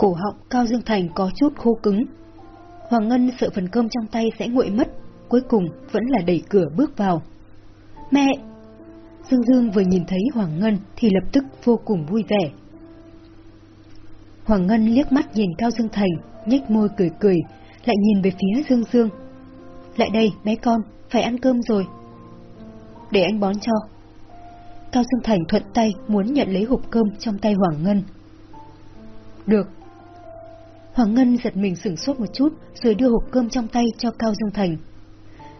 Cổ họng Cao Dương Thành có chút khô cứng. Hoàng Ngân sợ phần cơm trong tay sẽ nguội mất, cuối cùng vẫn là đẩy cửa bước vào. Mẹ! Dương Dương vừa nhìn thấy Hoàng Ngân thì lập tức vô cùng vui vẻ. Hoàng Ngân liếc mắt nhìn Cao Dương Thành, nhếch môi cười cười, lại nhìn về phía Dương Dương. Lại đây, bé con, phải ăn cơm rồi. Để anh bón cho. Cao Dương Thành thuận tay muốn nhận lấy hộp cơm trong tay Hoàng Ngân. Được. Hoàng Ngân giật mình sửng sốt một chút rồi đưa hộp cơm trong tay cho Cao Dương Thành.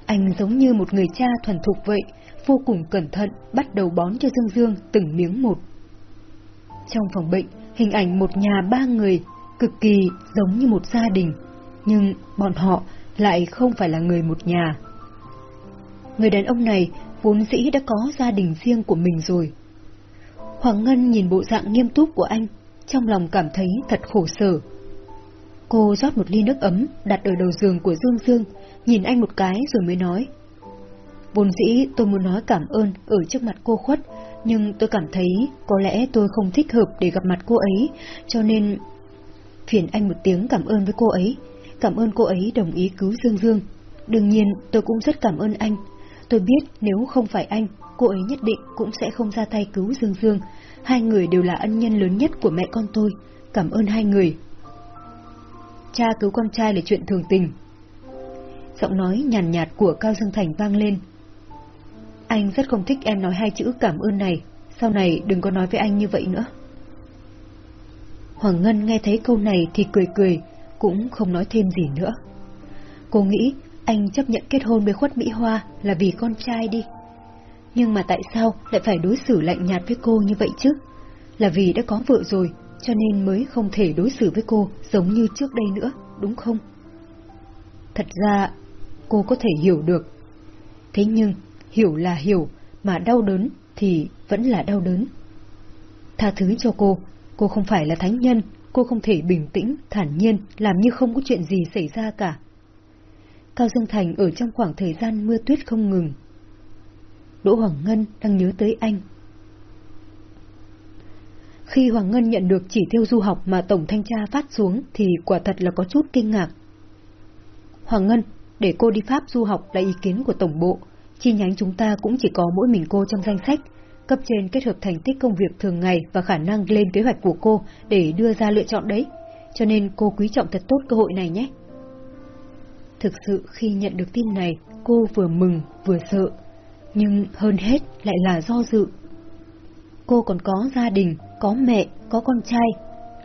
Anh giống như một người cha thuần thục vậy, vô cùng cẩn thận bắt đầu bón cho Dương Dương từng miếng một. Trong phòng bệnh, hình ảnh một nhà ba người, cực kỳ giống như một gia đình, nhưng bọn họ lại không phải là người một nhà. Người đàn ông này vốn dĩ đã có gia đình riêng của mình rồi. Hoàng Ngân nhìn bộ dạng nghiêm túc của anh, trong lòng cảm thấy thật khổ sở. Cô rót một ly nước ấm đặt ở đầu giường của Dương Dương, nhìn anh một cái rồi mới nói. Vốn dĩ tôi muốn nói cảm ơn ở trước mặt cô khuất, nhưng tôi cảm thấy có lẽ tôi không thích hợp để gặp mặt cô ấy, cho nên... Phiền anh một tiếng cảm ơn với cô ấy, cảm ơn cô ấy đồng ý cứu Dương Dương. Đương nhiên tôi cũng rất cảm ơn anh. Tôi biết nếu không phải anh, cô ấy nhất định cũng sẽ không ra tay cứu Dương Dương. Hai người đều là ân nhân lớn nhất của mẹ con tôi. Cảm ơn hai người. Cha cứu con trai là chuyện thường tình. Giọng nói nhàn nhạt của Cao Dương Thành vang lên, anh rất không thích em nói hai chữ cảm ơn này, sau này đừng có nói với anh như vậy nữa. Hoàng Ngân nghe thấy câu này thì cười cười, cũng không nói thêm gì nữa. Cô nghĩ anh chấp nhận kết hôn với khuất Mỹ Hoa là vì con trai đi. Nhưng mà tại sao lại phải đối xử lạnh nhạt với cô như vậy chứ? Là vì đã có vợ rồi, cho nên mới không thể đối xử với cô giống như trước đây nữa, đúng không? Thật ra, cô có thể hiểu được. Thế nhưng, hiểu là hiểu, mà đau đớn thì vẫn là đau đớn. Tha thứ cho cô, cô không phải là thánh nhân, cô không thể bình tĩnh, thản nhiên, làm như không có chuyện gì xảy ra cả. Cao Dương Thành ở trong khoảng thời gian mưa tuyết không ngừng. Đỗ Hoàng Ngân đang nhớ tới anh. Khi Hoàng Ngân nhận được chỉ tiêu du học mà Tổng Thanh tra phát xuống thì quả thật là có chút kinh ngạc. Hoàng Ngân, để cô đi Pháp du học là ý kiến của Tổng Bộ, Chi nhánh chúng ta cũng chỉ có mỗi mình cô trong danh sách, cấp trên kết hợp thành tích công việc thường ngày và khả năng lên kế hoạch của cô để đưa ra lựa chọn đấy, cho nên cô quý trọng thật tốt cơ hội này nhé. Thực sự khi nhận được tin này, cô vừa mừng vừa sợ, nhưng hơn hết lại là do dự. Cô còn có gia đình, có mẹ, có con trai,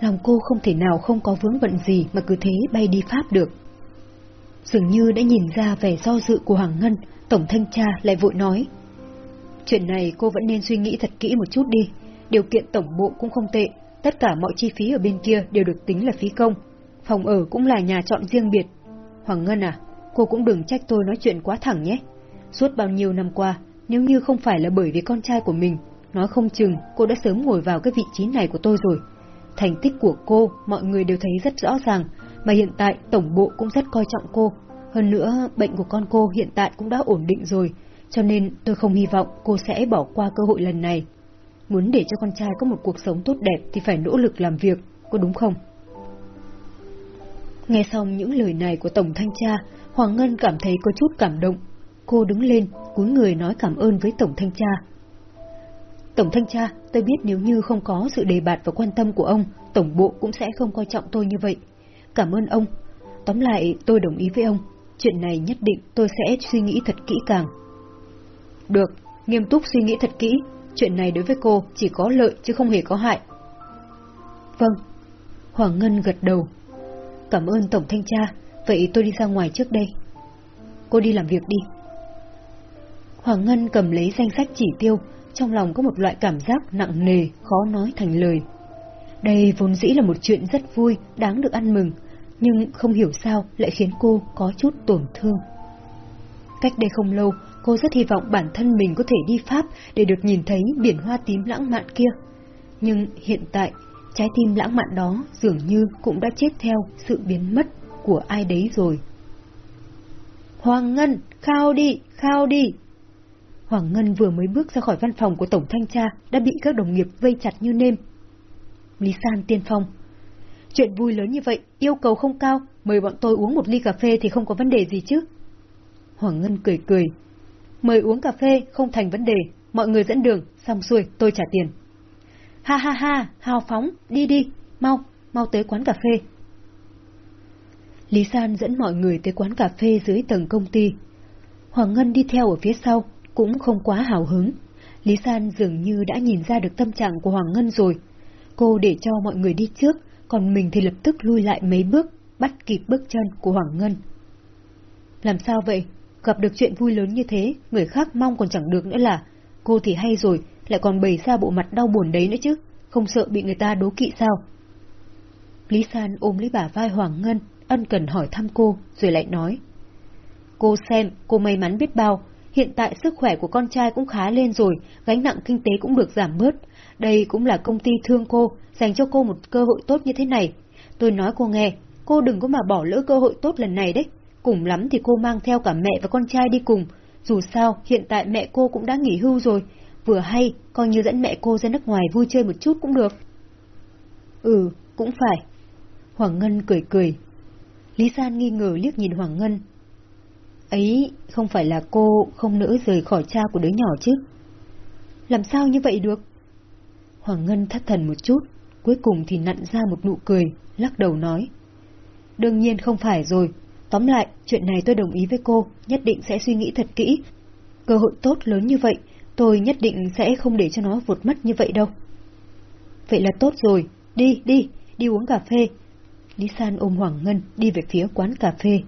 lòng cô không thể nào không có vướng bận gì mà cứ thế bay đi Pháp được. Dường như đã nhìn ra vẻ do dự của Hoàng Ngân, Tổng thanh tra lại vội nói. Chuyện này cô vẫn nên suy nghĩ thật kỹ một chút đi. Điều kiện tổng bộ cũng không tệ. Tất cả mọi chi phí ở bên kia đều được tính là phí công. Phòng ở cũng là nhà chọn riêng biệt. Hoàng Ngân à, cô cũng đừng trách tôi nói chuyện quá thẳng nhé. Suốt bao nhiêu năm qua, nếu như không phải là bởi vì con trai của mình, nói không chừng cô đã sớm ngồi vào cái vị trí này của tôi rồi. Thành tích của cô, mọi người đều thấy rất rõ ràng, mà hiện tại tổng bộ cũng rất coi trọng cô, hơn nữa, bệnh của con cô hiện tại cũng đã ổn định rồi, cho nên tôi không hy vọng cô sẽ bỏ qua cơ hội lần này. Muốn để cho con trai có một cuộc sống tốt đẹp thì phải nỗ lực làm việc, có đúng không? Nghe xong những lời này của Tổng Thanh tra, Hoàng Ngân cảm thấy có chút cảm động. Cô đứng lên, cúi người nói cảm ơn với Tổng Thanh tra. Tổng Thanh tra, tôi biết nếu như không có sự đề bạt và quan tâm của ông, Tổng Bộ cũng sẽ không coi trọng tôi như vậy. Cảm ơn ông. Tóm lại, tôi đồng ý với ông, Chuyện này nhất định tôi sẽ suy nghĩ thật kỹ càng. Được, nghiêm túc suy nghĩ thật kỹ. Chuyện này đối với cô chỉ có lợi chứ không hề có hại. Vâng. Hoàng Ngân gật đầu. Cảm ơn Tổng Thanh tra, vậy tôi đi ra ngoài trước đây. Cô đi làm việc đi. Hoàng Ngân cầm lấy danh sách chỉ tiêu, trong lòng có một loại cảm giác nặng nề, khó nói thành lời. Đây vốn dĩ là một chuyện rất vui, đáng được ăn mừng, nhưng không hiểu sao lại khiến cô có chút tổn thương. Cách đây không lâu, cô rất hy vọng bản thân mình có thể đi Pháp để được nhìn thấy biển hoa tím lãng mạn kia. Nhưng hiện tại, trái tim lãng mạn đó dường như cũng đã chết theo sự biến mất của ai đấy rồi. Hoàng Ngân, khao đi, khao đi! Hoàng Ngân vừa mới bước ra khỏi văn phòng của Tổng Thanh tra đã bị các đồng nghiệp vây chặt như nêm. Lý San tiên phong Chuyện vui lớn như vậy, yêu cầu không cao, mời bọn tôi uống một ly cà phê thì không có vấn đề gì chứ. Hoàng Ngân cười cười. Mời uống cà phê không thành vấn đề, mọi người dẫn đường, xong xuôi tôi trả tiền. Ha ha ha, hào phóng, đi đi, mau, mau tới quán cà phê. Lý San dẫn mọi người tới quán cà phê dưới tầng công ty. Hoàng Ngân đi theo ở phía sau, cũng không quá hào hứng. Lý San dường như đã nhìn ra được tâm trạng của Hoàng Ngân rồi. Cô để cho mọi người đi trước, còn mình thì lập tức lui lại mấy bước, bắt kịp bước chân của Hoàng Ngân. Làm sao vậy? Gặp được chuyện vui lớn như thế, người khác mong còn chẳng được nữa là, cô thì hay rồi, lại còn bày ra bộ mặt đau buồn đấy nữa chứ, không sợ bị người ta đố kỵ sao? Lý San ôm lấy bả vai Hoàng Ngân, ân cần hỏi thăm cô, rồi lại nói. Cô xem, cô may mắn biết bao, hiện tại sức khỏe của con trai cũng khá lên rồi, gánh nặng kinh tế cũng được giảm bớt. Đây cũng là công ty thương cô, dành cho cô một cơ hội tốt như thế này. Tôi nói cô nghe, cô đừng có mà bỏ lỡ cơ hội tốt lần này đấy. Cùng lắm thì cô mang theo cả mẹ và con trai đi cùng. Dù sao, hiện tại mẹ cô cũng đã nghỉ hưu rồi. Vừa hay, coi như dẫn mẹ cô ra nước ngoài vui chơi một chút cũng được. Ừ, cũng phải. Hoàng Ngân cười cười. Lý San nghi ngờ liếc nhìn Hoàng Ngân. Ấy không phải là cô không nỡ rời khỏi cha của đứa nhỏ chứ? Làm sao như vậy được? Hoàng Ngân thất thần một chút, cuối cùng thì nặn ra một nụ cười, lắc đầu nói. Đương nhiên không phải rồi, tóm lại, chuyện này tôi đồng ý với cô, nhất định sẽ suy nghĩ thật kỹ. Cơ hội tốt lớn như vậy, tôi nhất định sẽ không để cho nó vụt mất như vậy đâu. Vậy là tốt rồi, đi, đi, đi uống cà phê. Lý San ôm Hoàng Ngân đi về phía quán cà phê.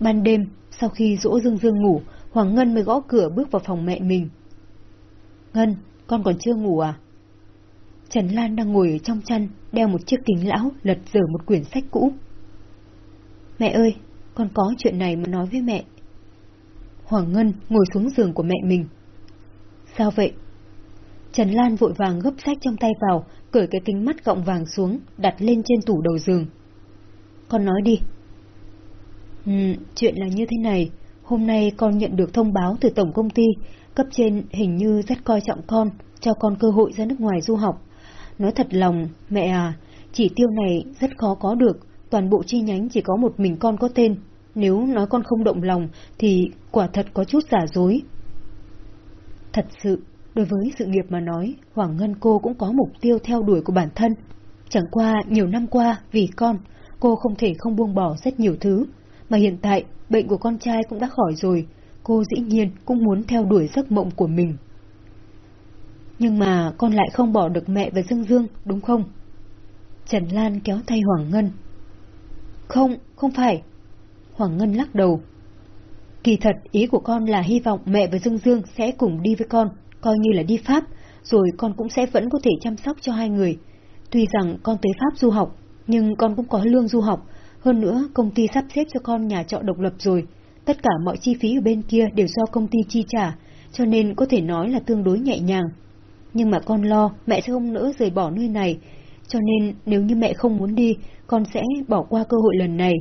Ban đêm, sau khi dỗ Dương Dương ngủ, Hoàng Ngân mới gõ cửa bước vào phòng mẹ mình. Ngân, con còn chưa ngủ à? Trần Lan đang ngồi ở trong chăn, đeo một chiếc kính lão, lật dở một quyển sách cũ. Mẹ ơi, con có chuyện này mà nói với mẹ. Hoàng Ngân ngồi xuống giường của mẹ mình. Sao vậy? Trần Lan vội vàng gấp sách trong tay vào, cởi cái kính mắt gọng vàng xuống, đặt lên trên tủ đầu giường. Con nói đi. Ừ, chuyện là như thế này. Hôm nay con nhận được thông báo từ tổng công ty, cấp trên hình như rất coi trọng con, cho con cơ hội ra nước ngoài du học. Nói thật lòng, mẹ à, chỉ tiêu này rất khó có được, toàn bộ chi nhánh chỉ có một mình con có tên. Nếu nói con không động lòng, thì quả thật có chút giả dối. Thật sự, đối với sự nghiệp mà nói, Hoàng Ngân cô cũng có mục tiêu theo đuổi của bản thân. Chẳng qua, nhiều năm qua, vì con, cô không thể không buông bỏ rất nhiều thứ. Mà hiện tại, bệnh của con trai cũng đã khỏi rồi, cô dĩ nhiên cũng muốn theo đuổi giấc mộng của mình. Nhưng mà con lại không bỏ được mẹ và Dương Dương, đúng không? Trần Lan kéo tay Hoàng Ngân. Không, không phải. Hoàng Ngân lắc đầu. Kỳ thật, ý của con là hy vọng mẹ và Dương Dương sẽ cùng đi với con, coi như là đi Pháp, rồi con cũng sẽ vẫn có thể chăm sóc cho hai người. Tuy rằng con tới Pháp du học, nhưng con cũng có lương du học, hơn nữa công ty sắp xếp cho con nhà trọ độc lập rồi, tất cả mọi chi phí ở bên kia đều do công ty chi trả, cho nên có thể nói là tương đối nhẹ nhàng. Nhưng mà con lo mẹ sẽ không nỡ rời bỏ nơi này, cho nên nếu như mẹ không muốn đi, con sẽ bỏ qua cơ hội lần này.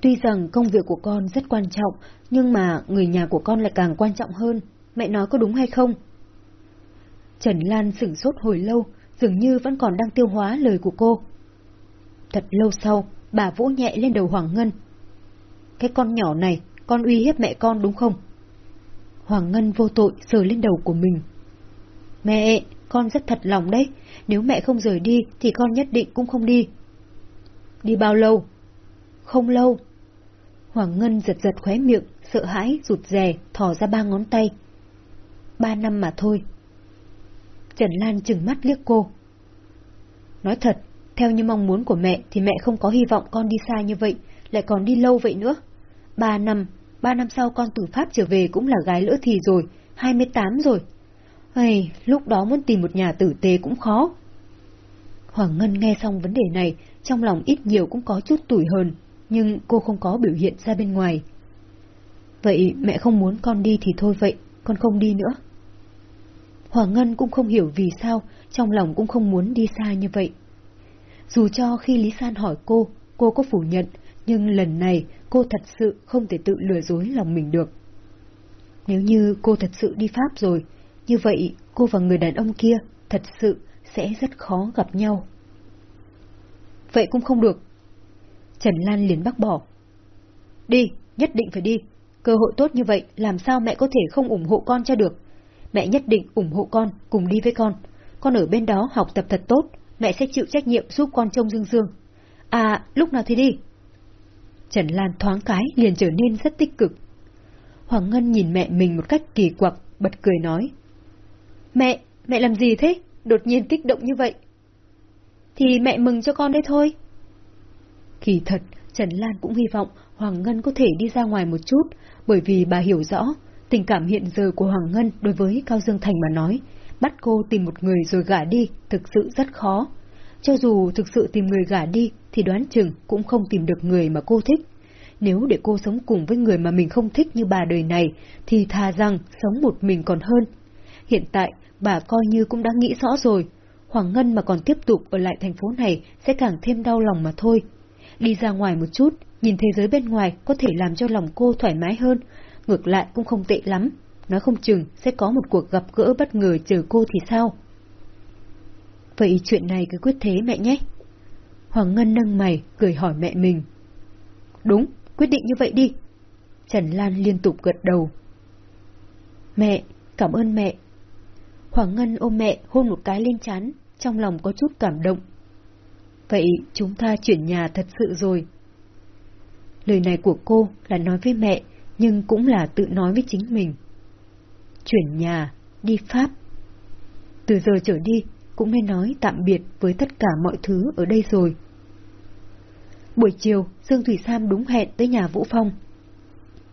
Tuy rằng công việc của con rất quan trọng, nhưng mà người nhà của con lại càng quan trọng hơn. Mẹ nói có đúng hay không? Trần Lan sửng sốt hồi lâu, dường như vẫn còn đang tiêu hóa lời của cô. Thật lâu sau, bà vỗ nhẹ lên đầu Hoàng Ngân. Cái con nhỏ này, con uy hiếp mẹ con đúng không? Hoàng Ngân vô tội sờ lên đầu của mình. Mẹ, con rất thật lòng đấy, nếu mẹ không rời đi thì con nhất định cũng không đi. Đi bao lâu? Không lâu. Hoàng Ngân giật giật khóe miệng, sợ hãi, rụt rè, thò ra ba ngón tay. Ba năm mà thôi. Trần Lan chừng mắt liếc cô. Nói thật, theo như mong muốn của mẹ thì mẹ không có hy vọng con đi xa như vậy, lại còn đi lâu vậy nữa. Ba năm, ba năm sau con từ Pháp trở về cũng là gái lỡ thì rồi, hai mươi tám rồi. Ây, lúc đó muốn tìm một nhà tử tế cũng khó. Hoàng Ngân nghe xong vấn đề này, trong lòng ít nhiều cũng có chút tủi hờn, nhưng cô không có biểu hiện ra bên ngoài. Vậy mẹ không muốn con đi thì thôi vậy, con không đi nữa. Hoàng Ngân cũng không hiểu vì sao, trong lòng cũng không muốn đi xa như vậy. Dù cho khi Lý San hỏi cô, cô có phủ nhận, nhưng lần này cô thật sự không thể tự lừa dối lòng mình được. Nếu như cô thật sự đi Pháp rồi, như vậy cô và người đàn ông kia thật sự sẽ rất khó gặp nhau. vậy cũng không được. Trần Lan liền bác bỏ. Đi, nhất định phải đi. Cơ hội tốt như vậy, làm sao mẹ có thể không ủng hộ con cho được? Mẹ nhất định ủng hộ con, cùng đi với con. Con ở bên đó học tập thật tốt, mẹ sẽ chịu trách nhiệm giúp con trông Dương Dương. À, lúc nào thì đi? Trần Lan thoáng cái liền trở nên rất tích cực. Hoàng Ngân nhìn mẹ mình một cách kỳ quặc, bật cười nói. Mẹ, mẹ làm gì thế? Đột nhiên kích động như vậy. Thì mẹ mừng cho con đấy thôi. Kỳ thật, Trần Lan cũng hy vọng Hoàng Ngân có thể đi ra ngoài một chút, bởi vì bà hiểu rõ, tình cảm hiện giờ của Hoàng Ngân đối với Cao Dương Thành mà nói, bắt cô tìm một người rồi gả đi thực sự rất khó. Cho dù thực sự tìm người gả đi thì đoán chừng cũng không tìm được người mà cô thích. Nếu để cô sống cùng với người mà mình không thích như bà đời này, thì thà rằng sống một mình còn hơn. Hiện tại, bà coi như cũng đã nghĩ rõ rồi. Hoàng Ngân mà còn tiếp tục ở lại thành phố này sẽ càng thêm đau lòng mà thôi. Đi ra ngoài một chút, nhìn thế giới bên ngoài có thể làm cho lòng cô thoải mái hơn, ngược lại cũng không tệ lắm. Nói không chừng sẽ có một cuộc gặp gỡ bất ngờ chờ cô thì sao? Vậy chuyện này cứ quyết thế mẹ nhé. Hoàng Ngân nâng mày, cười hỏi mẹ mình. Đúng, quyết định như vậy đi. Trần Lan liên tục gật đầu. Mẹ, cảm ơn mẹ. Hoàng Ngân ôm mẹ hôn một cái lên chán, trong lòng có chút cảm động. Vậy chúng ta chuyển nhà thật sự rồi. Lời này của cô là nói với mẹ, nhưng cũng là tự nói với chính mình. Chuyển nhà, đi Pháp. Từ giờ trở đi, cũng nên nói tạm biệt với tất cả mọi thứ ở đây rồi. Buổi chiều, Dương Thủy Sam đúng hẹn tới nhà Vũ Phong.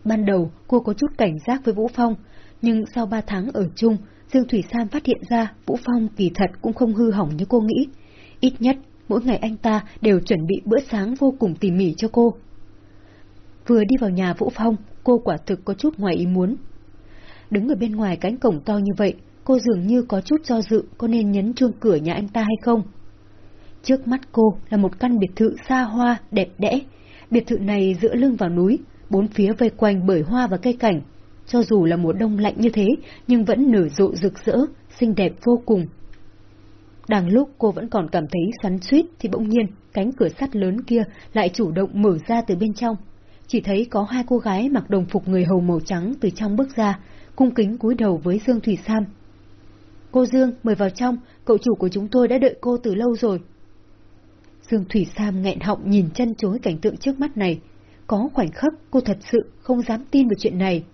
Ban đầu, cô có chút cảnh giác với Vũ Phong, nhưng sau ba tháng ở chung, Dương Thủy Sam phát hiện ra Vũ Phong kỳ thật cũng không hư hỏng như cô nghĩ. Ít nhất, mỗi ngày anh ta đều chuẩn bị bữa sáng vô cùng tỉ mỉ cho cô. Vừa đi vào nhà Vũ Phong, cô quả thực có chút ngoài ý muốn. Đứng ở bên ngoài cánh cổng to như vậy, cô dường như có chút do dự có nên nhấn chuông cửa nhà anh ta hay không. Trước mắt cô là một căn biệt thự xa hoa, đẹp đẽ. Biệt thự này giữa lưng vào núi, bốn phía vây quanh bởi hoa và cây cảnh. Cho dù là mùa đông lạnh như thế, nhưng vẫn nở rộ rực rỡ, xinh đẹp vô cùng. Đang lúc cô vẫn còn cảm thấy xoắn suýt thì bỗng nhiên cánh cửa sắt lớn kia lại chủ động mở ra từ bên trong. Chỉ thấy có hai cô gái mặc đồng phục người hầu màu trắng từ trong bước ra, cung kính cúi đầu với Dương Thủy Sam. Cô Dương, mời vào trong, cậu chủ của chúng tôi đã đợi cô từ lâu rồi. Dương Thủy Sam nghẹn họng nhìn chân chối cảnh tượng trước mắt này. Có khoảnh khắc cô thật sự không dám tin vào chuyện này.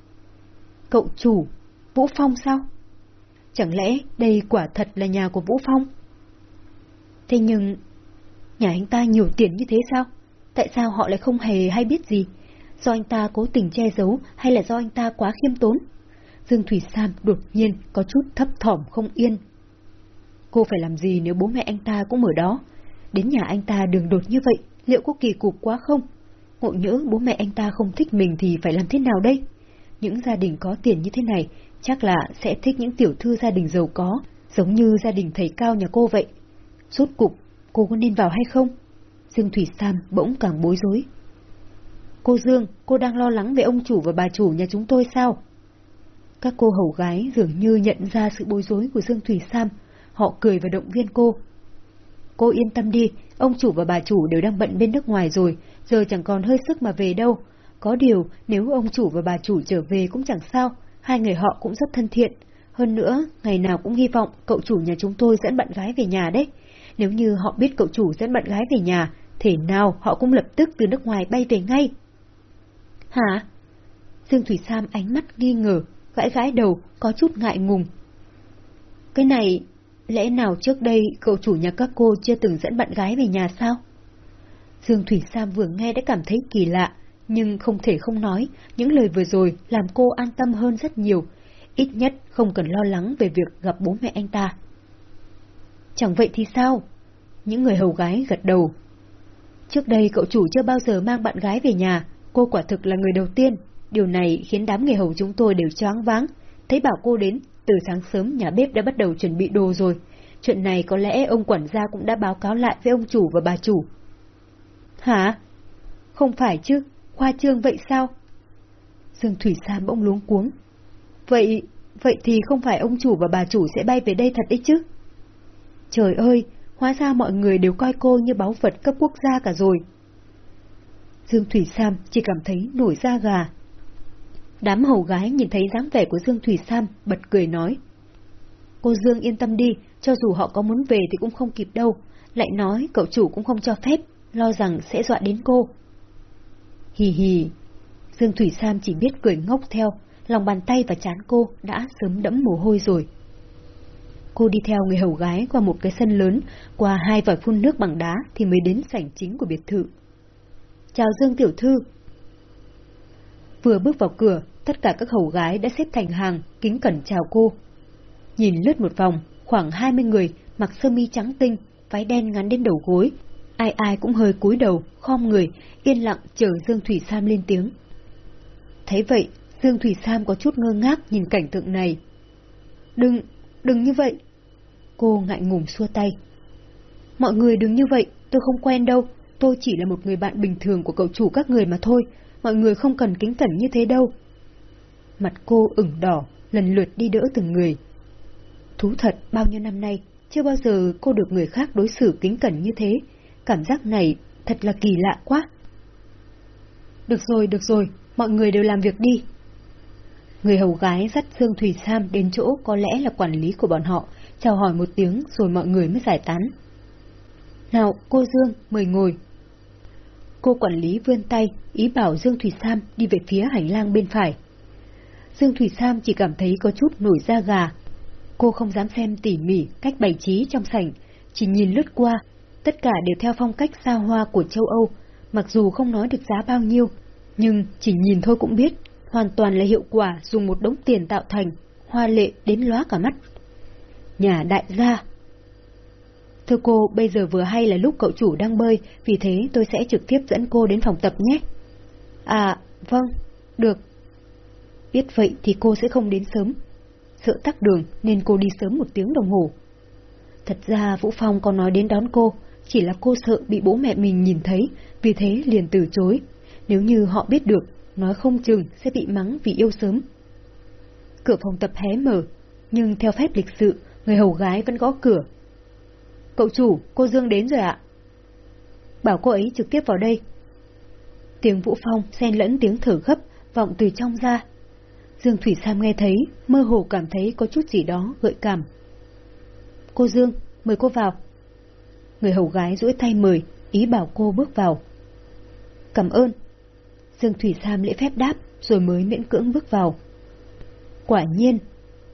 Cậu chủ, Vũ Phong sao? Chẳng lẽ đây quả thật là nhà của Vũ Phong? Thế nhưng, nhà anh ta nhiều tiền như thế sao? Tại sao họ lại không hề hay biết gì? Do anh ta cố tình che giấu hay là do anh ta quá khiêm tốn? Dương Thủy Sam đột nhiên có chút thấp thỏm không yên. Cô phải làm gì nếu bố mẹ anh ta cũng ở đó? Đến nhà anh ta đường đột như vậy, liệu có kỳ cục quá không? Ngộ nhỡ bố mẹ anh ta không thích mình thì phải làm thế nào đây? Những gia đình có tiền như thế này chắc là sẽ thích những tiểu thư gia đình giàu có, giống như gia đình thầy cao nhà cô vậy. Rốt cục, cô có nên vào hay không? Dương Thủy Sam bỗng càng bối rối. Cô Dương, cô đang lo lắng về ông chủ và bà chủ nhà chúng tôi sao? Các cô hầu gái dường như nhận ra sự bối rối của Dương Thủy Sam, họ cười và động viên cô. Cô yên tâm đi, ông chủ và bà chủ đều đang bận bên nước ngoài rồi, giờ chẳng còn hơi sức mà về đâu. Có điều, nếu ông chủ và bà chủ trở về cũng chẳng sao, hai người họ cũng rất thân thiện. Hơn nữa, ngày nào cũng hy vọng cậu chủ nhà chúng tôi dẫn bạn gái về nhà đấy. Nếu như họ biết cậu chủ dẫn bạn gái về nhà, thể nào họ cũng lập tức từ nước ngoài bay về ngay. Hả? Dương Thủy Sam ánh mắt nghi ngờ, gãi gãi đầu, có chút ngại ngùng. Cái này, lẽ nào trước đây cậu chủ nhà các cô chưa từng dẫn bạn gái về nhà sao? Dương Thủy Sam vừa nghe đã cảm thấy kỳ lạ, nhưng không thể không nói, những lời vừa rồi làm cô an tâm hơn rất nhiều, ít nhất không cần lo lắng về việc gặp bố mẹ anh ta. Chẳng vậy thì sao? Những người hầu gái gật đầu. Trước đây cậu chủ chưa bao giờ mang bạn gái về nhà, cô quả thực là người đầu tiên. Điều này khiến đám người hầu chúng tôi đều choáng váng. Thấy bảo cô đến, từ sáng sớm nhà bếp đã bắt đầu chuẩn bị đồ rồi. Chuyện này có lẽ ông quản gia cũng đã báo cáo lại với ông chủ và bà chủ. Hả? Không phải chứ, khoa trương vậy sao? Dương Thủy Sam bỗng luống cuống. Vậy, vậy thì không phải ông chủ và bà chủ sẽ bay về đây thật đấy chứ? Trời ơi, hóa ra mọi người đều coi cô như báu vật cấp quốc gia cả rồi. Dương Thủy Sam chỉ cảm thấy nổi da gà. Đám hầu gái nhìn thấy dáng vẻ của Dương Thủy Sam bật cười nói. Cô Dương yên tâm đi, cho dù họ có muốn về thì cũng không kịp đâu, lại nói cậu chủ cũng không cho phép, lo rằng sẽ dọa đến cô. Hì hì, Dương Thủy Sam chỉ biết cười ngốc theo, lòng bàn tay và chán cô đã sớm đẫm mồ hôi rồi. Cô đi theo người hầu gái qua một cái sân lớn, qua hai vòi phun nước bằng đá thì mới đến sảnh chính của biệt thự. Chào Dương Tiểu Thư. Vừa bước vào cửa, tất cả các hầu gái đã xếp thành hàng, kính cẩn chào cô. Nhìn lướt một vòng, khoảng hai mươi người, mặc sơ mi trắng tinh, váy đen ngắn đến đầu gối. Ai ai cũng hơi cúi đầu, khom người, yên lặng chờ Dương Thủy Sam lên tiếng. Thấy vậy, Dương Thủy Sam có chút ngơ ngác nhìn cảnh tượng này. Đừng, đừng như vậy. Cô ngại ngùng xua tay. Mọi người đừng như vậy, tôi không quen đâu, tôi chỉ là một người bạn bình thường của cậu chủ các người mà thôi, mọi người không cần kính cẩn như thế đâu. Mặt cô ửng đỏ, lần lượt đi đỡ từng người. Thú thật, bao nhiêu năm nay, chưa bao giờ cô được người khác đối xử kính cẩn như thế, cảm giác này thật là kỳ lạ quá. Được rồi, được rồi, mọi người đều làm việc đi. Người hầu gái dắt Dương Thủy Sam đến chỗ có lẽ là quản lý của bọn họ, chào hỏi một tiếng rồi mọi người mới giải tán. Nào, cô Dương, mời ngồi. Cô quản lý vươn tay, ý bảo Dương Thủy Sam đi về phía hành lang bên phải. Dương Thủy Sam chỉ cảm thấy có chút nổi da gà. Cô không dám xem tỉ mỉ cách bày trí trong sảnh, chỉ nhìn lướt qua, tất cả đều theo phong cách xa hoa của châu Âu, mặc dù không nói được giá bao nhiêu, nhưng chỉ nhìn thôi cũng biết, hoàn toàn là hiệu quả dùng một đống tiền tạo thành, hoa lệ đến lóa cả mắt. Nhà đại gia Thưa cô, bây giờ vừa hay là lúc cậu chủ đang bơi, vì thế tôi sẽ trực tiếp dẫn cô đến phòng tập nhé. À, vâng, được. Biết vậy thì cô sẽ không đến sớm. Sợ tắc đường nên cô đi sớm một tiếng đồng hồ. Thật ra Vũ Phong còn nói đến đón cô, chỉ là cô sợ bị bố mẹ mình nhìn thấy, vì thế liền từ chối. Nếu như họ biết được, nói không chừng sẽ bị mắng vì yêu sớm. Cửa phòng tập hé mở, nhưng theo phép lịch sự, người hầu gái vẫn gõ cửa Cậu chủ, cô Dương đến rồi ạ. Bảo cô ấy trực tiếp vào đây. Tiếng Vũ Phong xen lẫn tiếng thở gấp vọng từ trong ra. Dương Thủy Sam nghe thấy, mơ hồ cảm thấy có chút gì đó gợi cảm. Cô Dương, mời cô vào. Người hầu gái duỗi tay mời, ý bảo cô bước vào. Cảm ơn. Dương Thủy Sam lễ phép đáp, rồi mới miễn cưỡng bước vào. Quả nhiên,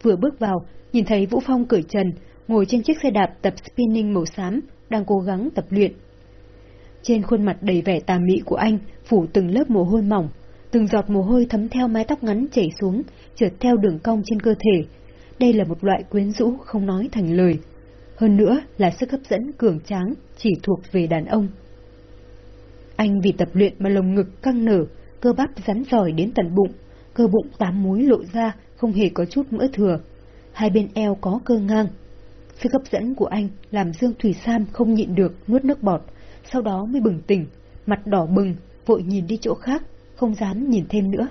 vừa bước vào, nhìn thấy Vũ Phong cởi trần, ngồi trên chiếc xe đạp tập spinning màu xám, đang cố gắng tập luyện. Trên khuôn mặt đầy vẻ tà mị của anh phủ từng lớp mồ hôi mỏng, từng giọt mồ hôi thấm theo mái tóc ngắn chảy xuống, trượt theo đường cong trên cơ thể. Đây là một loại quyến rũ không nói thành lời. Hơn nữa là sức hấp dẫn cường tráng, chỉ thuộc về đàn ông. Anh vì tập luyện mà lồng ngực căng nở, cơ bắp rắn giỏi đến tận bụng, cơ bụng tám múi lộ ra, không hề có chút mỡ thừa. Hai bên eo có cơ ngang, sự hấp dẫn của anh làm Dương Thủy Sam không nhịn được nuốt nước bọt, sau đó mới bừng tỉnh, mặt đỏ bừng, vội nhìn đi chỗ khác, không dám nhìn thêm nữa.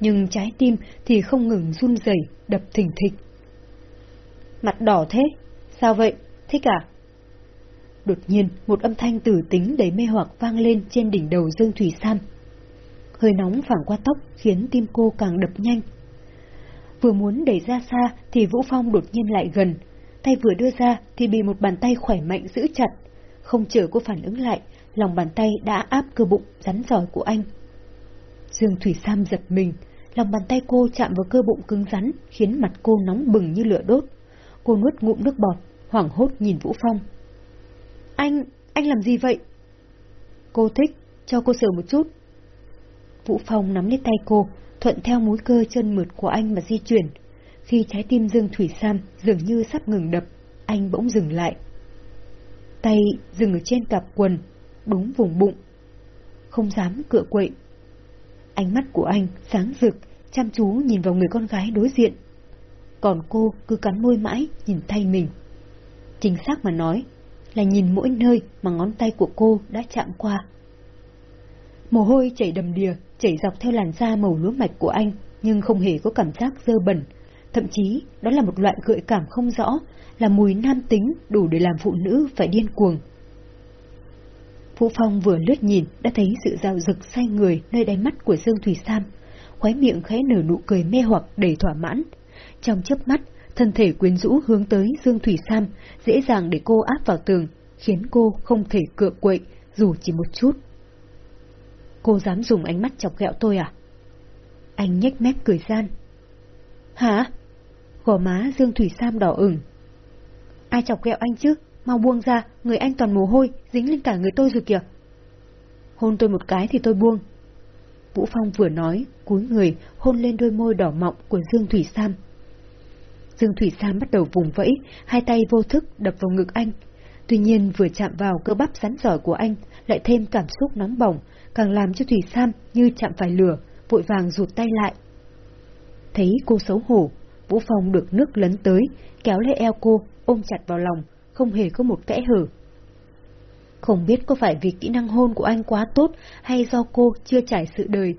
Nhưng trái tim thì không ngừng run rẩy, đập thình thịch. Mặt đỏ thế? Sao vậy? Thích à? Đột nhiên, một âm thanh tử tính đầy mê hoặc vang lên trên đỉnh đầu Dương Thủy Sam. Hơi nóng phảng qua tóc khiến tim cô càng đập nhanh, vừa muốn đẩy ra xa thì Vũ Phong đột nhiên lại gần, tay vừa đưa ra thì bị một bàn tay khỏe mạnh giữ chặt. Không chờ cô phản ứng lại, lòng bàn tay đã áp cơ bụng rắn giỏi của anh. Dương Thủy Sam giật mình, lòng bàn tay cô chạm vào cơ bụng cứng rắn, khiến mặt cô nóng bừng như lửa đốt. Cô nuốt ngụm nước bọt, hoảng hốt nhìn Vũ Phong. Anh, anh làm gì vậy? Cô thích, cho cô sờ một chút. Vũ Phong nắm lấy tay cô, thuận theo múi cơ chân mượt của anh mà di chuyển. Khi trái tim Dương Thủy Sam dường như sắp ngừng đập, anh bỗng dừng lại. Tay dừng ở trên cặp quần, đúng vùng bụng. Không dám cựa quậy. Ánh mắt của anh sáng rực, chăm chú nhìn vào người con gái đối diện. Còn cô cứ cắn môi mãi nhìn tay mình. Chính xác mà nói, là nhìn mỗi nơi mà ngón tay của cô đã chạm qua. Mồ hôi chảy đầm đìa, chảy dọc theo làn da màu lúa mạch của anh, nhưng không hề có cảm giác dơ bẩn, Thậm chí, đó là một loại gợi cảm không rõ, là mùi nam tính đủ để làm phụ nữ phải điên cuồng. Vũ Phong vừa lướt nhìn đã thấy sự giao rực say người nơi đáy mắt của Dương Thủy Sam, khóe miệng khẽ nở nụ cười mê hoặc đầy thỏa mãn. Trong chớp mắt, thân thể quyến rũ hướng tới Dương Thủy Sam, dễ dàng để cô áp vào tường, khiến cô không thể cựa quậy, dù chỉ một chút. Cô dám dùng ánh mắt chọc ghẹo tôi à? Anh nhếch mép cười gian. Hả? Gò má Dương Thủy Sam đỏ ửng. Ai chọc ghẹo anh chứ? Mau buông ra, người anh toàn mồ hôi, dính lên cả người tôi rồi kìa. Hôn tôi một cái thì tôi buông. Vũ Phong vừa nói, cúi người, hôn lên đôi môi đỏ mọng của Dương Thủy Sam. Dương Thủy Sam bắt đầu vùng vẫy, hai tay vô thức đập vào ngực anh. Tuy nhiên vừa chạm vào cơ bắp rắn giỏi của anh, lại thêm cảm xúc nóng bỏng, càng làm cho Thủy Sam như chạm phải lửa, vội vàng rụt tay lại. Thấy cô xấu hổ, Vũ Phong được nước lấn tới, kéo lấy eo cô, ôm chặt vào lòng, không hề có một kẽ hở. Không biết có phải vì kỹ năng hôn của anh quá tốt hay do cô chưa trải sự đời.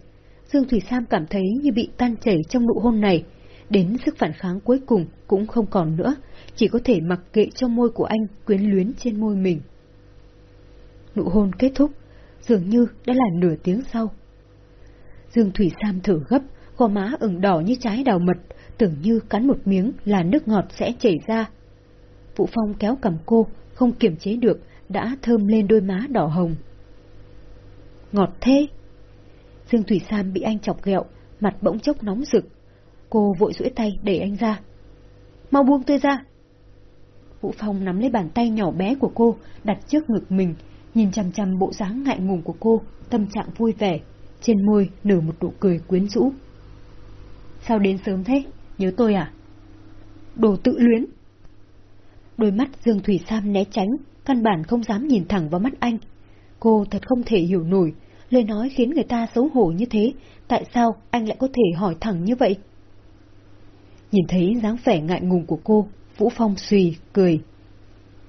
Dương Thủy Sam cảm thấy như bị tan chảy trong nụ hôn này, đến sức phản kháng cuối cùng cũng không còn nữa, chỉ có thể mặc kệ cho môi của anh quyến luyến trên môi mình. Nụ hôn kết thúc, dường như đã là nửa tiếng sau. Dương Thủy Sam thở gấp, gò má ửng đỏ như trái đào mật, tưởng như cắn một miếng là nước ngọt sẽ chảy ra. Vũ Phong kéo cầm cô, không kiềm chế được, đã thơm lên đôi má đỏ hồng. Ngọt thế! Dương Thủy Sam bị anh chọc ghẹo, mặt bỗng chốc nóng rực. Cô vội duỗi tay đẩy anh ra. Mau buông tôi ra! Vũ Phong nắm lấy bàn tay nhỏ bé của cô, đặt trước ngực mình, nhìn chăm chăm bộ dáng ngại ngùng của cô, tâm trạng vui vẻ, trên môi nở một nụ cười quyến rũ. Sao đến sớm thế? Nhớ tôi à? Đồ tự luyến! Đôi mắt Dương Thủy Sam né tránh, căn bản không dám nhìn thẳng vào mắt anh. Cô thật không thể hiểu nổi, lời nói khiến người ta xấu hổ như thế, tại sao anh lại có thể hỏi thẳng như vậy? Nhìn thấy dáng vẻ ngại ngùng của cô, Vũ Phong xùy, cười.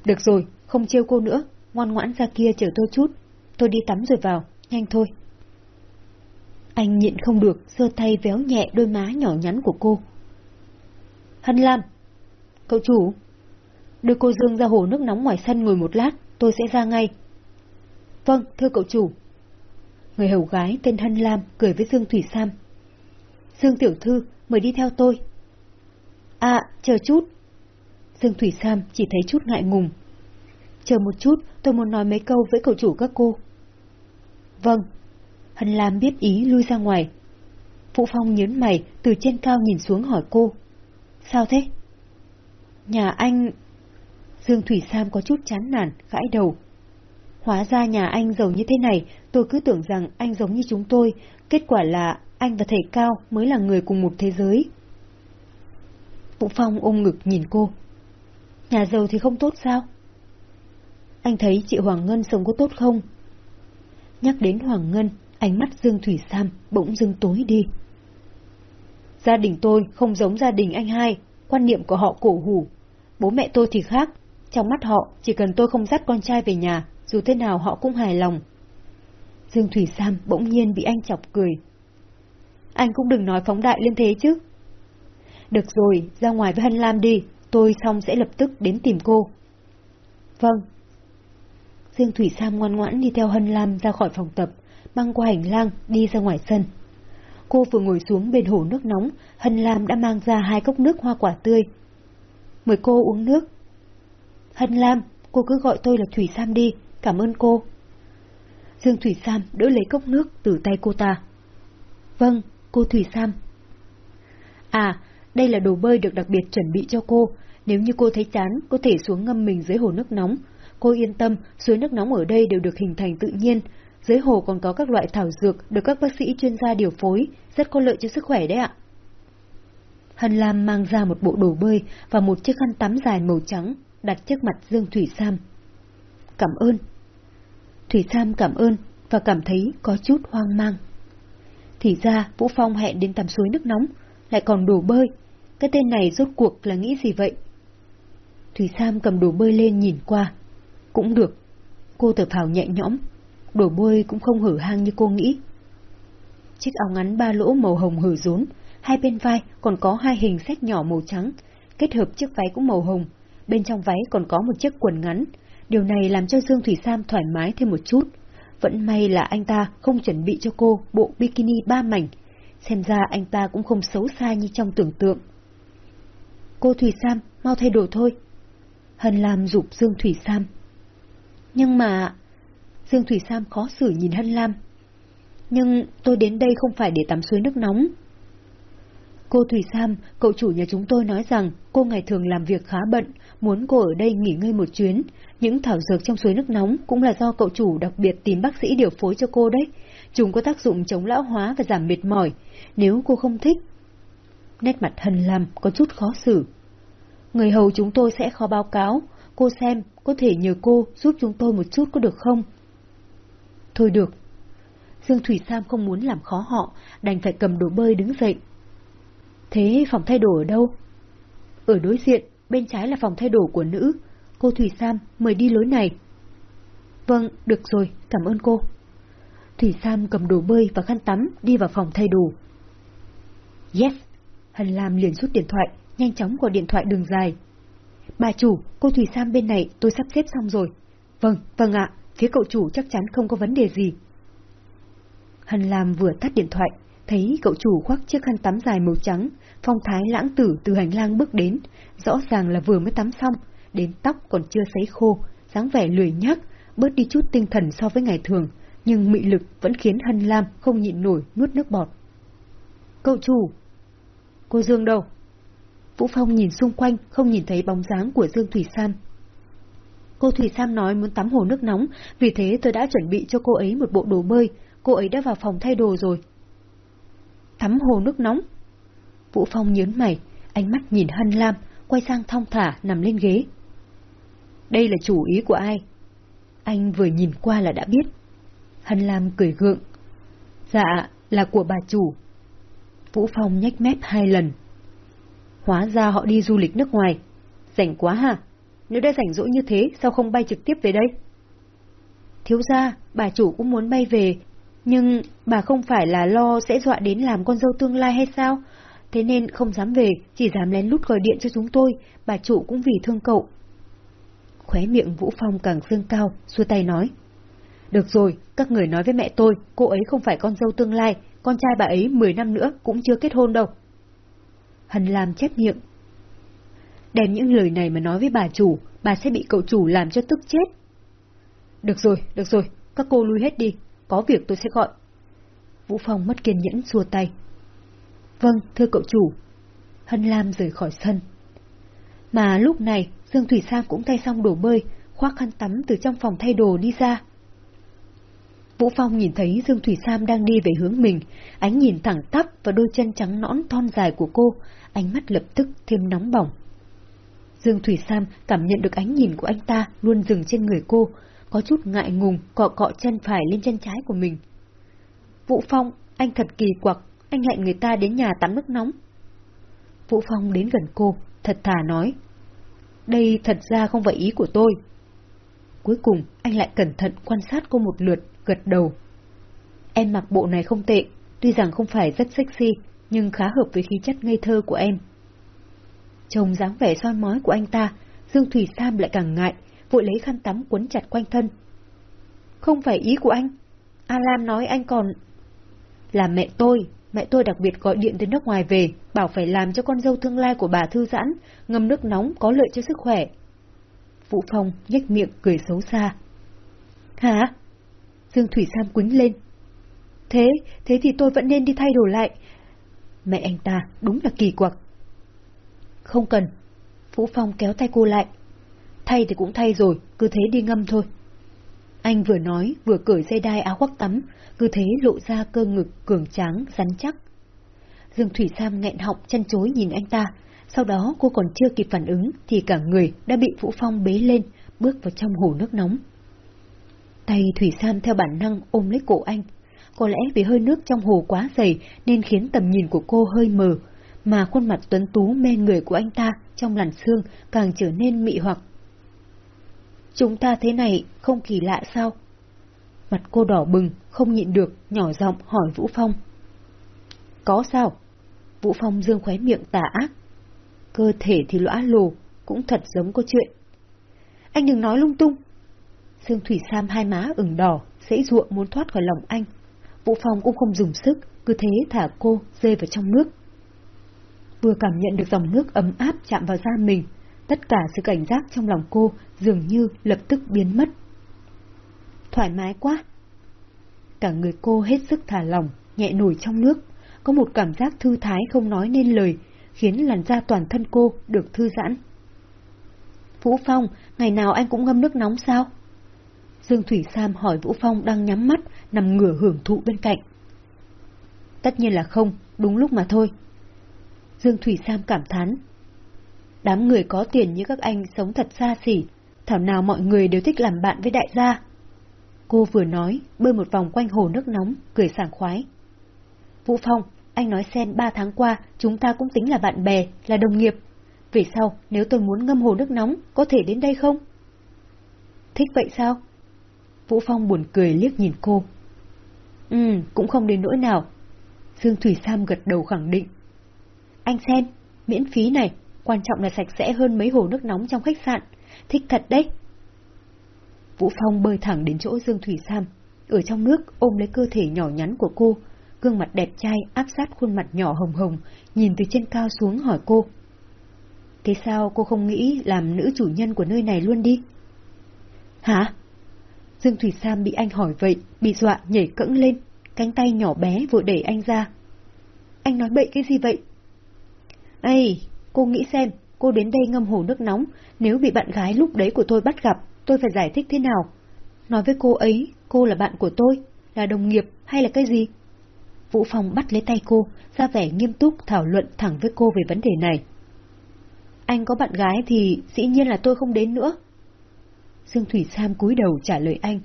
Được rồi, không trêu cô nữa, ngoan ngoãn ra kia chờ tôi chút, tôi đi tắm rồi vào, nhanh thôi. Anh nhịn không được, giơ tay véo nhẹ đôi má nhỏ nhắn của cô. Hân Lam! Cậu chủ! Đưa cô Dương ra hồ nước nóng ngoài sân ngồi một lát, tôi sẽ ra ngay. Vâng, thưa cậu chủ. Người hầu gái tên Hân Lam cười với Dương Thủy Sam. Dương Tiểu Thư, mời đi theo tôi. À, chờ chút. Dương Thủy Sam chỉ thấy chút ngại ngùng. Chờ một chút, tôi muốn nói mấy câu với cậu chủ các cô. Vâng. Hân Lam biết ý lui ra ngoài. Phụ Phong nhớn mày, từ trên cao nhìn xuống hỏi cô. Sao thế? Nhà anh Dương Thủy Sam có chút chán nản, gãi đầu. Hóa ra nhà anh giàu như thế này, tôi cứ tưởng rằng anh giống như chúng tôi, kết quả là anh và thầy Cao mới là người cùng một thế giới. Vũ Phong ôm ngực nhìn cô. Nhà giàu thì không tốt sao? Anh thấy chị Hoàng Ngân sống có tốt không? Nhắc đến Hoàng Ngân, ánh mắt Dương Thủy Sam bỗng dưng tối đi. Gia đình tôi không giống gia đình anh hai, quan niệm của họ cổ hủ. Bố mẹ tôi thì khác, trong mắt họ, chỉ cần tôi không dắt con trai về nhà, dù thế nào họ cũng hài lòng. Dương Thủy Sam bỗng nhiên bị anh chọc cười. Anh cũng đừng nói phóng đại lên thế chứ. Được rồi, ra ngoài với Hân Lam đi, tôi xong sẽ lập tức đến tìm cô. Vâng. Dương Thủy Sam ngoan ngoãn đi theo Hân Lam ra khỏi phòng tập, băng qua hành lang, đi ra ngoài sân. Cô vừa ngồi xuống bên hồ nước nóng, Hân Lam đã mang ra hai cốc nước hoa quả tươi. Mời cô uống nước. Hân Lam, cô cứ gọi tôi là Thủy Sam đi, cảm ơn cô. Dương Thủy Sam đỡ lấy cốc nước từ tay cô ta. Vâng, cô Thủy Sam. À, đây là đồ bơi được đặc biệt chuẩn bị cho cô. Nếu như cô thấy chán, có thể xuống ngâm mình dưới hồ nước nóng. Cô yên tâm, suối nước nóng ở đây đều được hình thành tự nhiên. Dưới hồ còn có các loại thảo dược được các bác sĩ chuyên gia điều phối, rất có lợi cho sức khỏe đấy ạ. Hân Lam mang ra một bộ đồ bơi và một chiếc khăn tắm dài màu trắng, đặt trước mặt Dương Thủy Sam. Cảm ơn. Thủy Sam cảm ơn và cảm thấy có chút hoang mang. Thì ra Vũ Phong hẹn đến tắm suối nước nóng, lại còn đồ bơi. Cái tên này rốt cuộc là nghĩ gì vậy? Thủy Sam cầm đồ bơi lên nhìn qua. Cũng được. Cô thở phào nhẹ nhõm. Đồ bơi cũng không hở hang như cô nghĩ. Chiếc áo ngắn ba lỗ màu hồng hở rốn, hai bên vai còn có hai hình xét nhỏ màu trắng, kết hợp chiếc váy cũng màu hồng, bên trong váy còn có một chiếc quần ngắn. Điều này làm cho Dương Thủy Sam thoải mái thêm một chút. Vẫn may là anh ta không chuẩn bị cho cô bộ bikini ba mảnh, xem ra anh ta cũng không xấu xa như trong tưởng tượng. Cô Thủy Sam, mau thay đồ thôi. Hân Lam dục Dương Thủy Sam. Nhưng mà... Dương Thủy Sam khó xử nhìn Hân Lam. Nhưng tôi đến đây không phải để tắm suối nước nóng. Cô Thủy Sam, cậu chủ nhà chúng tôi nói rằng cô ngày thường làm việc khá bận, muốn cô ở đây nghỉ ngơi một chuyến. Những thảo dược trong suối nước nóng cũng là do cậu chủ đặc biệt tìm bác sĩ điều phối cho cô đấy. Chúng có tác dụng chống lão hóa và giảm mệt mỏi. Nếu cô không thích... Nét mặt Hân Lam có chút khó xử. Người hầu chúng tôi sẽ khó báo cáo. Cô xem, có thể nhờ cô giúp chúng tôi một chút có được không? Thôi được. Dương Thủy Sam không muốn làm khó họ, đành phải cầm đồ bơi đứng dậy. Thế phòng thay đồ ở đâu? Ở đối diện, bên trái là phòng thay đồ của nữ. Cô Thủy Sam, mời đi lối này. Vâng, được rồi, cảm ơn cô. Thủy Sam cầm đồ bơi và khăn tắm đi vào phòng thay đồ. Yes! Hân Lam liền rút điện thoại, nhanh chóng gọi điện thoại đường dài. Bà chủ, cô Thủy Sam bên này tôi sắp xếp xong rồi. Vâng, vâng ạ, phía cậu chủ chắc chắn không có vấn đề gì. Hân Lam vừa tắt điện thoại, thấy cậu chủ khoác chiếc khăn tắm dài màu trắng, phong thái lãng tử từ hành lang bước đến, rõ ràng là vừa mới tắm xong, đến tóc còn chưa sấy khô, dáng vẻ lười nhác, bớt đi chút tinh thần so với ngày thường, nhưng mị lực vẫn khiến Hân Lam không nhịn nổi nuốt nước bọt. Cậu chủ! Cô Dương đâu? Vũ Phong nhìn xung quanh, không nhìn thấy bóng dáng của Dương Thủy Sam. Cô Thủy Sam nói muốn tắm hồ nước nóng, vì thế tôi đã chuẩn bị cho cô ấy một bộ đồ bơi, cô ấy đã vào phòng thay đồ rồi. Tắm hồ nước nóng? Vũ Phong nhớn mày, ánh mắt nhìn Hân Lam, quay sang thong thả nằm lên ghế. Đây là chủ ý của ai? Anh vừa nhìn qua là đã biết. Hân Lam cười gượng. Dạ, là của bà chủ. Vũ Phong nhếch mép hai lần. Hóa ra họ đi du lịch nước ngoài. Rảnh quá hả? Nếu đã rảnh rỗi như thế, sao không bay trực tiếp về đây? Thiếu ra, bà chủ cũng muốn bay về, nhưng bà không phải là lo sẽ dọa đến làm con dâu tương lai hay sao? Thế nên không dám về, chỉ dám lén lút gọi điện cho chúng tôi, bà chủ cũng vì thương cậu. Khóe miệng Vũ Phong càng dương cao, xua tay nói. Được rồi, các người nói với mẹ tôi, cô ấy không phải con dâu tương lai, con trai bà ấy 10 năm nữa cũng chưa kết hôn đâu. Hân Lam chép miệng. Đem những lời này mà nói với bà chủ, bà sẽ bị cậu chủ làm cho tức chết. Được rồi, được rồi, các cô lui hết đi, có việc tôi sẽ gọi. Vũ Phong mất kiên nhẫn xua tay. Vâng, thưa cậu chủ. Hân Lam rời khỏi sân. Mà lúc này, Dương Thủy Sam cũng thay xong đồ bơi, khoác khăn tắm từ trong phòng thay đồ đi ra. Vũ Phong nhìn thấy Dương Thủy Sam đang đi về hướng mình, ánh nhìn thẳng tắp và đôi chân trắng nõn thon dài của cô, ánh mắt lập tức thêm nóng bỏng. Dương Thủy Sam cảm nhận được ánh nhìn của anh ta luôn dừng trên người cô, có chút ngại ngùng cọ cọ chân phải lên chân trái của mình. Vũ Phong, anh thật kỳ quặc, anh hẹn người ta đến nhà tắm nước nóng. Vũ Phong đến gần cô, thật thà nói. Đây thật ra không phải ý của tôi. Cuối cùng, anh lại cẩn thận quan sát cô một lượt, gật đầu. Em mặc bộ này không tệ, tuy rằng không phải rất sexy, nhưng khá hợp với khí chất ngây thơ của em. Trông dáng vẻ soi mói của anh ta, Dương Thủy Sam lại càng ngại, vội lấy khăn tắm quấn chặt quanh thân. Không phải ý của anh. A Lam nói anh còn... Là mẹ tôi, mẹ tôi đặc biệt gọi điện từ nước ngoài về, bảo phải làm cho con dâu tương lai của bà thư giãn, ngâm nước nóng có lợi cho sức khỏe. Vũ Phong nhếch miệng cười xấu xa. Hả? Dương Thủy Sam quính lên. Thế, thế thì tôi vẫn nên đi thay đồ lại. Mẹ anh ta đúng là kỳ quặc. Không cần. Vũ Phong kéo tay cô lại. Thay thì cũng thay rồi, cứ thế đi ngâm thôi. Anh vừa nói, vừa cởi dây đai áo khoác tắm, cứ thế lộ ra cơ ngực cường tráng, rắn chắc. Dương Thủy Sam nghẹn họng chân chối nhìn anh ta, sau đó cô còn chưa kịp phản ứng thì cả người đã bị Vũ Phong bế lên, bước vào trong hồ nước nóng. Tay Thủy Sam theo bản năng ôm lấy cổ anh. Có lẽ vì hơi nước trong hồ quá dày nên khiến tầm nhìn của cô hơi mờ, mà khuôn mặt tuấn tú mê người của anh ta trong làn xương càng trở nên mị hoặc. Chúng ta thế này không kỳ lạ sao? Mặt cô đỏ bừng, không nhịn được, nhỏ giọng hỏi Vũ Phong. Có sao? Vũ Phong dương khóe miệng tà ác. Cơ thể thì lõa lồ, cũng thật giống có chuyện. Anh đừng nói lung tung. Dương Thủy Sam hai má ửng đỏ, dãy ruộng muốn thoát khỏi lòng anh. Vũ Phong cũng không dùng sức, cứ thế thả cô rơi vào trong nước. Vừa cảm nhận được dòng nước ấm áp chạm vào da mình, tất cả sự cảnh giác trong lòng cô dường như lập tức biến mất. Thoải mái quá! Cả người cô hết sức thả lỏng, nhẹ nổi trong nước, có một cảm giác thư thái không nói nên lời, khiến làn da toàn thân cô được thư giãn. Vũ Phong, ngày nào anh cũng ngâm nước nóng sao? Dương Thủy Sam hỏi Vũ Phong đang nhắm mắt, nằm ngửa hưởng thụ bên cạnh. Tất nhiên là không, đúng lúc mà thôi. Dương Thủy Sam cảm thán. Đám người có tiền như các anh sống thật xa xỉ, thảo nào mọi người đều thích làm bạn với đại gia. Cô vừa nói, bơi một vòng quanh hồ nước nóng, cười sảng khoái. Vũ Phong, anh nói xem ba tháng qua chúng ta cũng tính là bạn bè, là đồng nghiệp. Về sau, nếu tôi muốn ngâm hồ nước nóng, có thể đến đây không? Thích vậy sao? Vũ Phong buồn cười liếc nhìn cô. Ừ, cũng không đến nỗi nào. Dương Thủy Sam gật đầu khẳng định. Anh xem, miễn phí này, quan trọng là sạch sẽ hơn mấy hồ nước nóng trong khách sạn. Thích thật đấy. Vũ Phong bơi thẳng đến chỗ Dương Thủy Sam, ở trong nước ôm lấy cơ thể nhỏ nhắn của cô, gương mặt đẹp trai áp sát khuôn mặt nhỏ hồng hồng, nhìn từ trên cao xuống hỏi cô. Thế sao cô không nghĩ làm nữ chủ nhân của nơi này luôn đi? Hả? Dương Thủy Sam bị anh hỏi vậy, bị dọa nhảy cẫng lên, cánh tay nhỏ bé vội đẩy anh ra. Anh nói bậy cái gì vậy? Ây, cô nghĩ xem, cô đến đây ngâm hồ nước nóng, nếu bị bạn gái lúc đấy của tôi bắt gặp, tôi phải giải thích thế nào? Nói với cô ấy, cô là bạn của tôi, là đồng nghiệp hay là cái gì? Vũ Phong bắt lấy tay cô, ra vẻ nghiêm túc thảo luận thẳng với cô về vấn đề này. Anh có bạn gái thì dĩ nhiên là tôi không đến nữa. Dương Thủy Sam cúi đầu trả lời anh.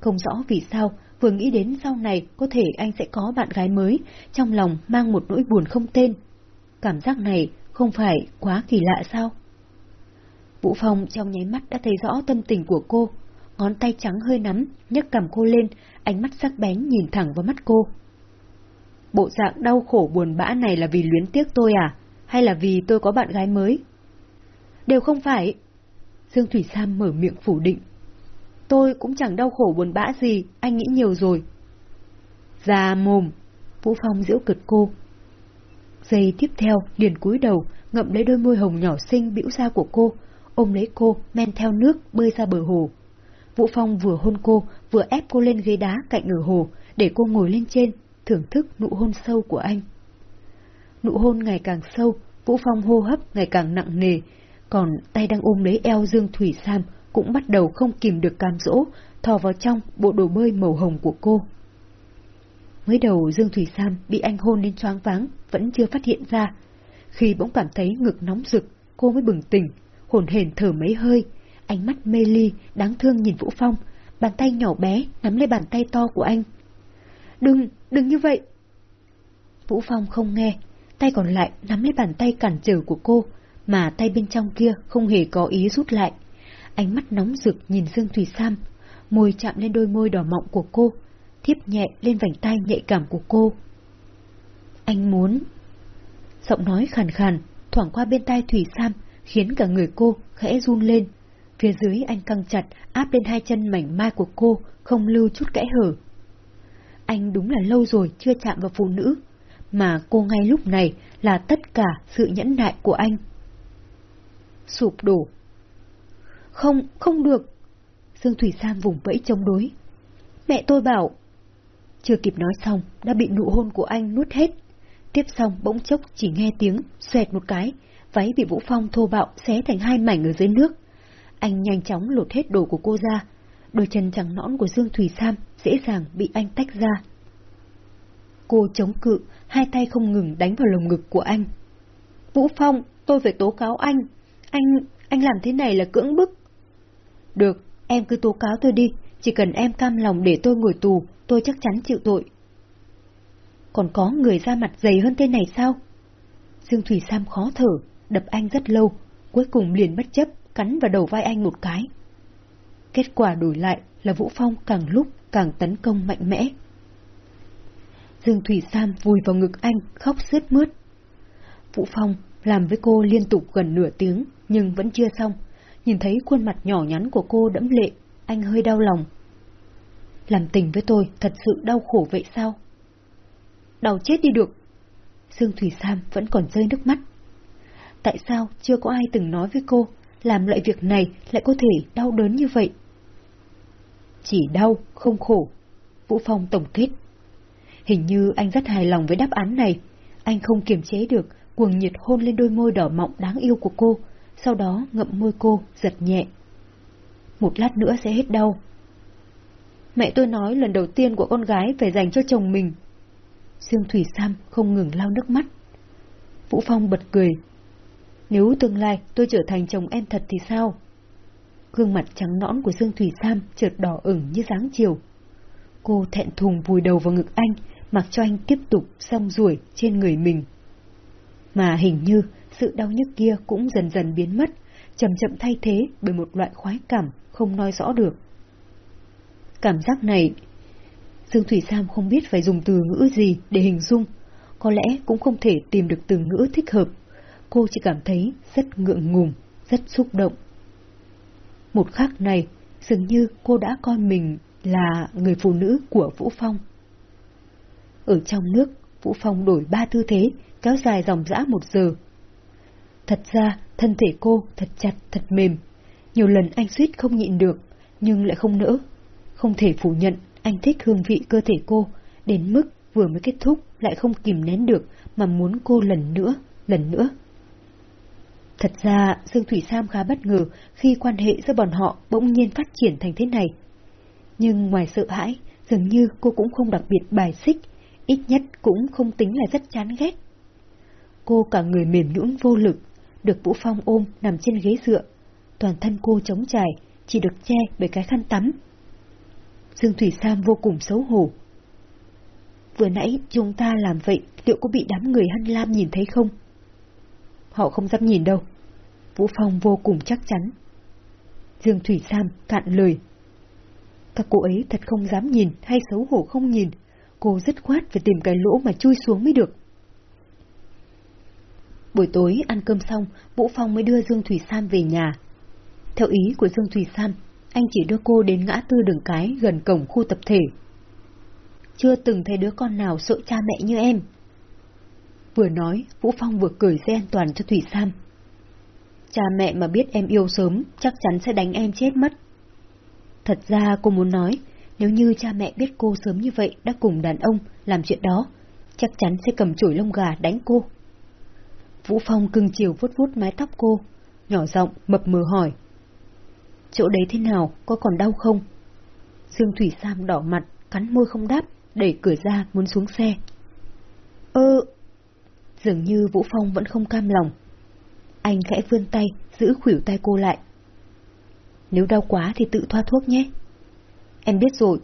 Không rõ vì sao, vừa nghĩ đến sau này có thể anh sẽ có bạn gái mới, trong lòng mang một nỗi buồn không tên. Cảm giác này không phải quá kỳ lạ sao? Vũ Phong trong nháy mắt đã thấy rõ tâm tình của cô, ngón tay trắng hơi nắm, nhấc cầm cô lên, ánh mắt sắc bén nhìn thẳng vào mắt cô. Bộ dạng đau khổ buồn bã này là vì luyến tiếc tôi à? Hay là vì tôi có bạn gái mới? Đều không phải. Dương Thủy Sam mở miệng phủ định. Tôi cũng chẳng đau khổ buồn bã gì, anh nghĩ nhiều rồi. Ra mồm. Vũ Phong giễu cực cô. Giây tiếp theo, liền cúi đầu, ngậm lấy đôi môi hồng nhỏ xinh bĩu ra của cô, ôm lấy cô, men theo nước, bơi ra bờ hồ. Vũ Phong vừa hôn cô, vừa ép cô lên ghế đá cạnh ở hồ, để cô ngồi lên trên, thưởng thức nụ hôn sâu của anh. Nụ hôn ngày càng sâu, Vũ Phong hô hấp ngày càng nặng nề, còn tay đang ôm lấy eo Dương Thủy Sam cũng bắt đầu không kìm được cam dỗ, thò vào trong bộ đồ bơi màu hồng của cô. Mới đầu Dương Thủy Sam bị anh hôn lên choáng váng, vẫn chưa phát hiện ra. Khi bỗng cảm thấy ngực nóng rực, cô mới bừng tỉnh, hồn hển thở mấy hơi, ánh mắt mê ly, đáng thương nhìn Vũ Phong, bàn tay nhỏ bé nắm lấy bàn tay to của anh. Đừng, đừng như vậy! Vũ Phong không nghe, tay còn lại nắm lấy bàn tay cản trở của cô, mà tay bên trong kia không hề có ý rút lại. Ánh mắt nóng rực nhìn Dương Thủy Sam, môi chạm lên đôi môi đỏ mọng của cô, thiếp nhẹ lên vành tay nhạy cảm của cô. Anh muốn... Giọng nói khàn khàn, thoảng qua bên tai Thủy Sam, khiến cả người cô khẽ run lên. Phía dưới anh căng chặt, áp lên hai chân mảnh mai của cô, không lưu chút kẽ hở. Anh đúng là lâu rồi chưa chạm vào phụ nữ, mà cô ngay lúc này là tất cả sự nhẫn nại của anh. Sụp đổ. Không, không được. Dương Thủy Sam vùng vẫy chống đối. Mẹ tôi bảo... Chưa kịp nói xong, đã bị nụ hôn của anh nuốt hết. Tiếp xong bỗng chốc chỉ nghe tiếng, xoẹt một cái, váy bị Vũ Phong thô bạo xé thành hai mảnh ở dưới nước. Anh nhanh chóng lột hết đồ của cô ra. Đôi chân trắng nõn của Dương Thủy Sam dễ dàng bị anh tách ra. Cô chống cự, hai tay không ngừng đánh vào lồng ngực của anh. Vũ Phong, tôi phải tố cáo anh. Anh, anh làm thế này là cưỡng bức. Được, em cứ tố cáo tôi đi, chỉ cần em cam lòng để tôi ngồi tù, tôi chắc chắn chịu tội. Còn có người ra mặt dày hơn thế này sao? Dương Thủy Sam khó thở, đập anh rất lâu, cuối cùng liền bất chấp, cắn vào đầu vai anh một cái. Kết quả đổi lại là Vũ Phong càng lúc càng tấn công mạnh mẽ. Dương Thủy Sam vùi vào ngực anh, khóc sướt mướt. Vũ Phong làm với cô liên tục gần nửa tiếng, nhưng vẫn chưa xong. Nhìn thấy khuôn mặt nhỏ nhắn của cô đẫm lệ, anh hơi đau lòng. Làm tình với tôi thật sự đau khổ vậy sao? Đau chết đi được. Dương Thủy Sam vẫn còn rơi nước mắt. Tại sao chưa có ai từng nói với cô làm loại việc này lại có thể đau đớn như vậy? Chỉ đau, không khổ. Vũ Phong tổng kết. Hình như anh rất hài lòng với đáp án này. Anh không kiềm chế được, cuồng nhiệt hôn lên đôi môi đỏ mọng đáng yêu của cô, sau đó ngậm môi cô, giật nhẹ. Một lát nữa sẽ hết đau. Mẹ tôi nói lần đầu tiên của con gái phải dành cho chồng mình. Dương Thủy Sam không ngừng lau nước mắt. Vũ Phong bật cười. Nếu tương lai tôi trở thành chồng em thật thì sao? Gương mặt trắng nõn của Dương Thủy Sam chợt đỏ ửng như dáng chiều. Cô thẹn thùng vùi đầu vào ngực anh, mặc cho anh tiếp tục xăm ruổi trên người mình. Mà hình như sự đau nhức kia cũng dần dần biến mất, chậm chậm thay thế bởi một loại khoái cảm không nói rõ được. Cảm giác này... Dương Thủy Sam không biết phải dùng từ ngữ gì để hình dung, có lẽ cũng không thể tìm được từ ngữ thích hợp. Cô chỉ cảm thấy rất ngượng ngùng, rất xúc động. Một khắc này, dường như cô đã coi mình là người phụ nữ của Vũ Phong. Ở trong nước, Vũ Phong đổi ba tư thế, kéo dài dòng dã một giờ. Thật ra, thân thể cô thật chặt, thật mềm. Nhiều lần anh suýt không nhịn được, nhưng lại không nỡ. Không thể phủ nhận anh thích hương vị cơ thể cô, đến mức vừa mới kết thúc lại không kìm nén được mà muốn cô lần nữa, lần nữa. Thật ra, Dương Thủy Sam khá bất ngờ khi quan hệ giữa bọn họ bỗng nhiên phát triển thành thế này. Nhưng ngoài sợ hãi, dường như cô cũng không đặc biệt bài xích, ít nhất cũng không tính là rất chán ghét. Cô cả người mềm nhũn vô lực, được Vũ Phong ôm nằm trên ghế dựa. Toàn thân cô trống trải, chỉ được che bởi cái khăn tắm. Dương Thủy Sam vô cùng xấu hổ. Vừa nãy chúng ta làm vậy liệu có bị đám người hân lam nhìn thấy không? Họ không dám nhìn đâu. Vũ Phong vô cùng chắc chắn. Dương Thủy Sam cạn lời. Các cô ấy thật không dám nhìn hay xấu hổ không nhìn. Cô rất khoát phải tìm cái lỗ mà chui xuống mới được. Buổi tối ăn cơm xong, Vũ Phong mới đưa Dương Thủy Sam về nhà. Theo ý của Dương Thủy Sam, anh chỉ đưa cô đến ngã tư đường cái gần cổng khu tập thể. Chưa từng thấy đứa con nào sợ cha mẹ như em. Vừa nói, Vũ Phong vừa cười dây an toàn cho Thủy Sam. Cha mẹ mà biết em yêu sớm, chắc chắn sẽ đánh em chết mất. Thật ra cô muốn nói, nếu như cha mẹ biết cô sớm như vậy đã cùng đàn ông làm chuyện đó, chắc chắn sẽ cầm chổi lông gà đánh cô. Vũ Phong cưng chiều vuốt vuốt mái tóc cô, nhỏ giọng mập mờ hỏi. Chỗ đấy thế nào, có còn đau không? Dương Thủy Sam đỏ mặt, cắn môi không đáp, đẩy cửa ra muốn xuống xe. Ơ... Dường như Vũ Phong vẫn không cam lòng. Anh khẽ vươn tay, giữ khuỷu tay cô lại. Nếu đau quá thì tự thoa thuốc nhé. Em biết rồi.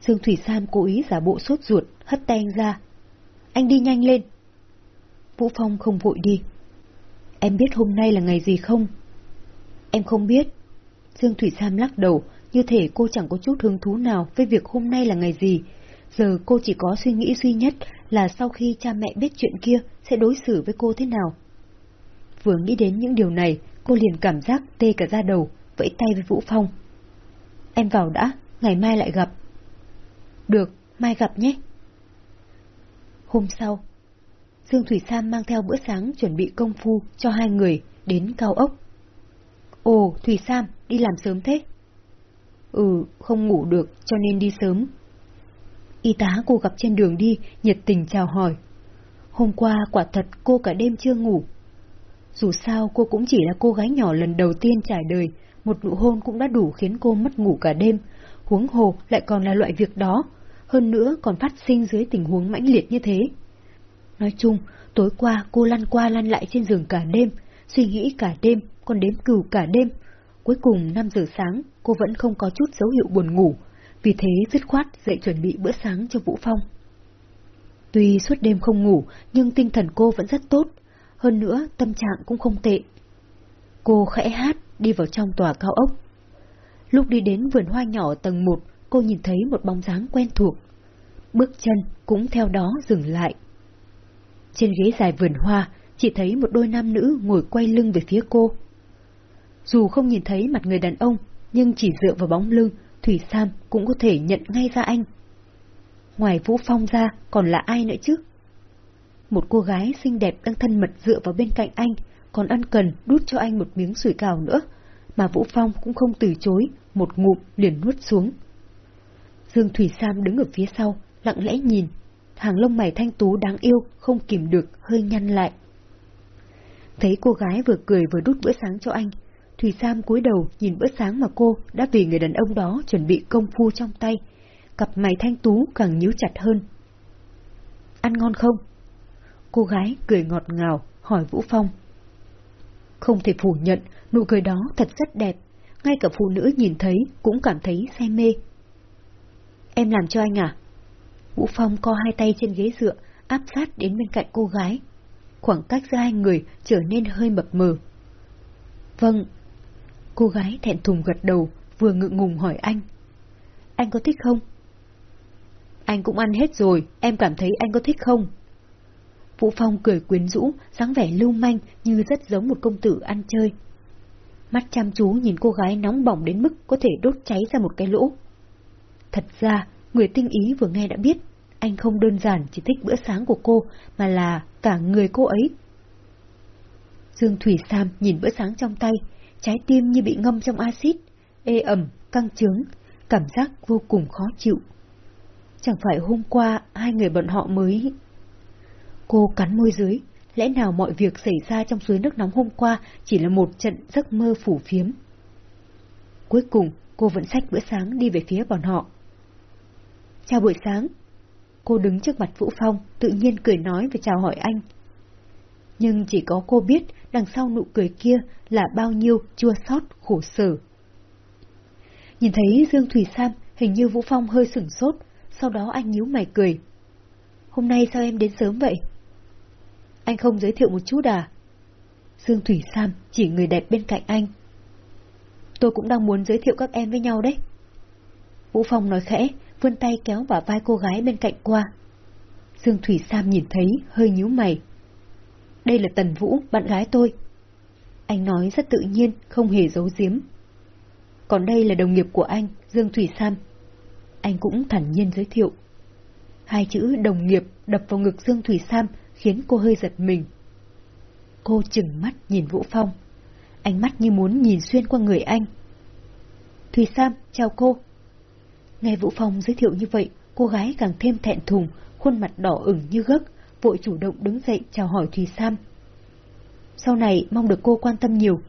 Dương Thủy Sam cố ý giả bộ sốt ruột, hất tay anh ra. Anh đi nhanh lên. Vũ Phong không vội đi. Em biết hôm nay là ngày gì không? Em không biết. Dương Thủy Sam lắc đầu, như thể cô chẳng có chút hứng thú nào với việc hôm nay là ngày gì. Giờ cô chỉ có suy nghĩ duy nhất là sau khi cha mẹ biết chuyện kia sẽ đối xử với cô thế nào. Vừa nghĩ đến những điều này, cô liền cảm giác tê cả da đầu, vẫy tay với Vũ Phong. Em vào đã, ngày mai lại gặp. Được, mai gặp nhé. Hôm sau, Dương Thủy Sam mang theo bữa sáng chuẩn bị công phu cho hai người đến cao ốc. Ồ, Thủy Sam, đi làm sớm thế? Ừ, không ngủ được cho nên đi sớm. Y tá cô gặp trên đường đi, nhiệt tình chào hỏi. Hôm qua quả thật cô cả đêm chưa ngủ. Dù sao cô cũng chỉ là cô gái nhỏ lần đầu tiên trải đời, một nụ hôn cũng đã đủ khiến cô mất ngủ cả đêm, huống hồ lại còn là loại việc đó, hơn nữa còn phát sinh dưới tình huống mãnh liệt như thế. Nói chung, tối qua cô lăn qua lăn lại trên giường cả đêm, suy nghĩ cả đêm, còn đếm cừu cả đêm. Cuối cùng 5 giờ sáng, cô vẫn không có chút dấu hiệu buồn ngủ, vì thế dứt khoát dậy chuẩn bị bữa sáng cho Vũ Phong. Tuy suốt đêm không ngủ, nhưng tinh thần cô vẫn rất tốt, hơn nữa tâm trạng cũng không tệ. Cô khẽ hát, đi vào trong tòa cao ốc. Lúc đi đến vườn hoa nhỏ tầng 1, cô nhìn thấy một bóng dáng quen thuộc. Bước chân cũng theo đó dừng lại. Trên ghế dài vườn hoa, chỉ thấy một đôi nam nữ ngồi quay lưng về phía cô. Dù không nhìn thấy mặt người đàn ông, nhưng chỉ dựa vào bóng lưng, Thủy Sam cũng có thể nhận ngay ra anh. Ngoài Vũ Phong ra, còn là ai nữa chứ? Một cô gái xinh đẹp đang thân mật dựa vào bên cạnh anh, còn ăn cần đút cho anh một miếng sủi cào nữa, mà Vũ Phong cũng không từ chối, một ngụm liền nuốt xuống. Dương Thủy Sam đứng ở phía sau, lặng lẽ nhìn, hàng lông mày thanh tú đáng yêu, không kìm được, hơi nhăn lại. Thấy cô gái vừa cười vừa đút bữa sáng cho anh, Thủy Sam cúi đầu nhìn bữa sáng mà cô đã vì người đàn ông đó chuẩn bị công phu trong tay, cặp mày thanh tú càng nhíu chặt hơn. Ăn ngon không? Cô gái cười ngọt ngào, hỏi Vũ Phong. Không thể phủ nhận, nụ cười đó thật rất đẹp, ngay cả phụ nữ nhìn thấy cũng cảm thấy say mê. Em làm cho anh à? Vũ Phong co hai tay trên ghế dựa, áp sát đến bên cạnh cô gái. Khoảng cách giữa hai người trở nên hơi mập mờ. Vâng. Cô gái thẹn thùng gật đầu, vừa ngượng ngùng hỏi anh. Anh có thích không? Anh cũng ăn hết rồi, em cảm thấy anh có thích không? Vũ Phong cười quyến rũ, dáng vẻ lưu manh như rất giống một công tử ăn chơi. Mắt chăm chú nhìn cô gái nóng bỏng đến mức có thể đốt cháy ra một cái lỗ. Thật ra, người tinh ý vừa nghe đã biết, anh không đơn giản chỉ thích bữa sáng của cô, mà là cả người cô ấy. Dương Thủy Sam nhìn bữa sáng trong tay, trái tim như bị ngâm trong axit, ê ẩm, căng trướng, cảm giác vô cùng khó chịu. Chẳng phải hôm qua hai người bọn họ mới... Cô cắn môi dưới, lẽ nào mọi việc xảy ra trong suối nước nóng hôm qua chỉ là một trận giấc mơ phủ phiếm. Cuối cùng, cô vẫn xách bữa sáng đi về phía bọn họ. Chào buổi sáng. Cô đứng trước mặt Vũ Phong, tự nhiên cười nói và chào hỏi anh. Nhưng chỉ có cô biết đằng sau nụ cười kia là bao nhiêu chua xót khổ sở. Nhìn thấy Dương Thủy Sam, hình như Vũ Phong hơi sửng sốt, sau đó anh nhíu mày cười. Hôm nay sao em đến sớm vậy? Anh không giới thiệu một chút à? Dương Thủy Sam chỉ người đẹp bên cạnh anh. Tôi cũng đang muốn giới thiệu các em với nhau đấy. Vũ Phong nói khẽ, vươn tay kéo vào vai cô gái bên cạnh qua. Dương Thủy Sam nhìn thấy, hơi nhíu mày. Đây là Tần Vũ, bạn gái tôi. Anh nói rất tự nhiên, không hề giấu giếm. Còn đây là đồng nghiệp của anh, Dương Thủy Sam. Anh cũng thản nhiên giới thiệu. Hai chữ đồng nghiệp đập vào ngực Dương Thủy Sam khiến cô hơi giật mình. Cô chừng mắt nhìn Vũ Phong. Ánh mắt như muốn nhìn xuyên qua người anh. Thủy Sam, chào cô. Nghe Vũ Phong giới thiệu như vậy, cô gái càng thêm thẹn thùng, khuôn mặt đỏ ửng như gấc, vội chủ động đứng dậy chào hỏi Thùy Sam. Sau này mong được cô quan tâm nhiều.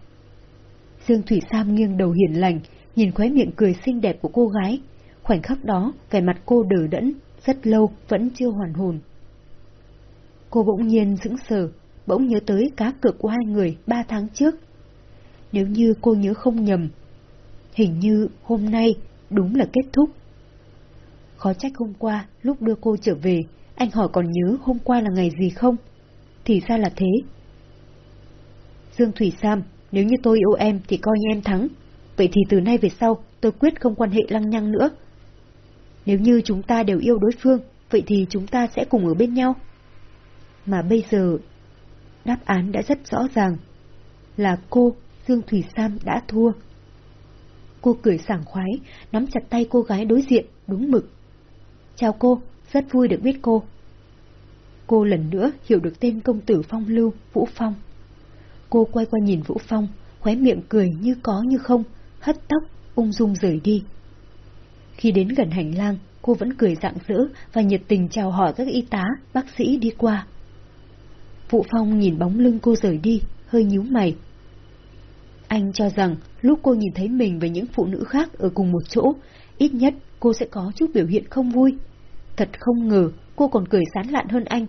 Dương Thủy Sam nghiêng đầu hiền lành, nhìn khóe miệng cười xinh đẹp của cô gái. Khoảnh khắc đó, vẻ mặt cô đờ đẫn, rất lâu vẫn chưa hoàn hồn. Cô bỗng nhiên dững sờ, bỗng nhớ tới cá cược của hai người ba tháng trước. Nếu như cô nhớ không nhầm, hình như hôm nay đúng là kết thúc. Khó trách hôm qua, lúc đưa cô trở về, anh hỏi còn nhớ hôm qua là ngày gì không? Thì ra là thế. Dương Thủy Sam, nếu như tôi yêu em thì coi như em thắng. Vậy thì từ nay về sau, tôi quyết không quan hệ lăng nhăng nữa. Nếu như chúng ta đều yêu đối phương, vậy thì chúng ta sẽ cùng ở bên nhau. Mà bây giờ, đáp án đã rất rõ ràng. Là cô, Dương Thủy Sam đã thua. Cô cười sảng khoái, nắm chặt tay cô gái đối diện, đúng mực. Chào cô, rất vui được biết cô. Cô lần nữa hiểu được tên công tử phong lưu, Vũ Phong. Cô quay qua nhìn Vũ Phong, khóe miệng cười như có như không, hất tóc, ung dung rời đi. Khi đến gần hành lang, cô vẫn cười rạng rỡ và nhiệt tình chào hỏi các y tá, bác sĩ đi qua. Vũ Phong nhìn bóng lưng cô rời đi, hơi nhíu mày. Anh cho rằng lúc cô nhìn thấy mình với những phụ nữ khác ở cùng một chỗ, ít nhất cô sẽ có chút biểu hiện không vui. Thật không ngờ cô còn cười sán lạn hơn anh.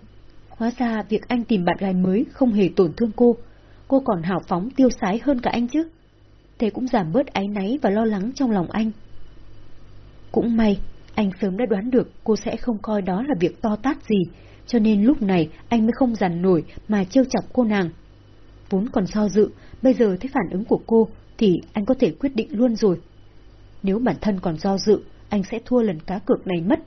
Hóa ra việc anh tìm bạn gái mới không hề tổn thương cô, cô còn hào phóng tiêu sái hơn cả anh chứ. Thế cũng giảm bớt áy náy và lo lắng trong lòng anh. Cũng may, anh sớm đã đoán được cô sẽ không coi đó là việc to tát gì, cho nên lúc này anh mới không dằn nổi mà trêu chọc cô nàng. Vốn còn do dự, bây giờ thấy phản ứng của cô thì anh có thể quyết định luôn rồi. Nếu bản thân còn do dự, anh sẽ thua lần cá cược này mất.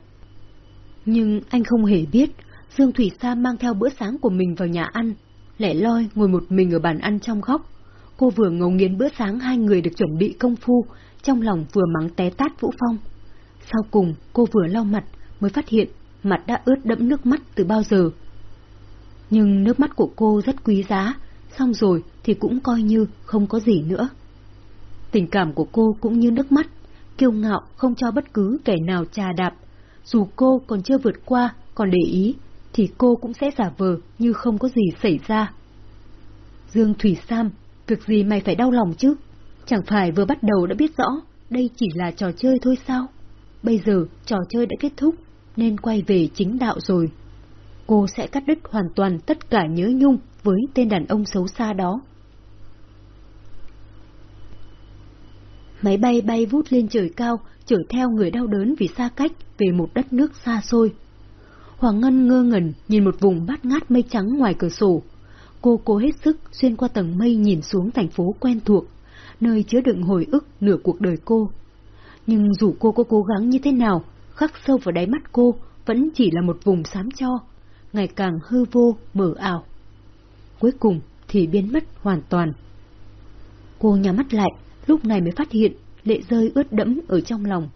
Nhưng anh không hề biết, Dương Thủy Sa mang theo bữa sáng của mình vào nhà ăn, lẻ loi ngồi một mình ở bàn ăn trong góc. Cô vừa ngấu nghiến bữa sáng hai người được chuẩn bị công phu, trong lòng vừa mắng té tát Vũ Phong. Sau cùng, cô vừa lau mặt, mới phát hiện mặt đã ướt đẫm nước mắt từ bao giờ. Nhưng nước mắt của cô rất quý giá, xong rồi thì cũng coi như không có gì nữa. Tình cảm của cô cũng như nước mắt, kiêu ngạo không cho bất cứ kẻ nào trà đạp. Dù cô còn chưa vượt qua, còn để ý, thì cô cũng sẽ giả vờ như không có gì xảy ra. Dương Thủy Sam, việc gì mày phải đau lòng chứ? Chẳng phải vừa bắt đầu đã biết rõ, đây chỉ là trò chơi thôi sao? Bây giờ trò chơi đã kết thúc, nên quay về chính đạo rồi. Cô sẽ cắt đứt hoàn toàn tất cả nhớ nhung với tên đàn ông xấu xa đó. Máy bay bay vút lên trời cao, chở theo người đau đớn vì xa cách về một đất nước xa xôi. Hoàng Ngân ngơ ngẩn nhìn một vùng bát ngát mây trắng ngoài cửa sổ. Cô cố hết sức xuyên qua tầng mây nhìn xuống thành phố quen thuộc, nơi chứa đựng hồi ức nửa cuộc đời cô. Nhưng dù cô có cố gắng như thế nào, khắc sâu vào đáy mắt cô vẫn chỉ là một vùng xám cho, ngày càng hư vô, mờ ảo. Cuối cùng thì biến mất hoàn toàn. Cô nhắm mắt lại, lúc này mới phát hiện lệ rơi ướt đẫm ở trong lòng.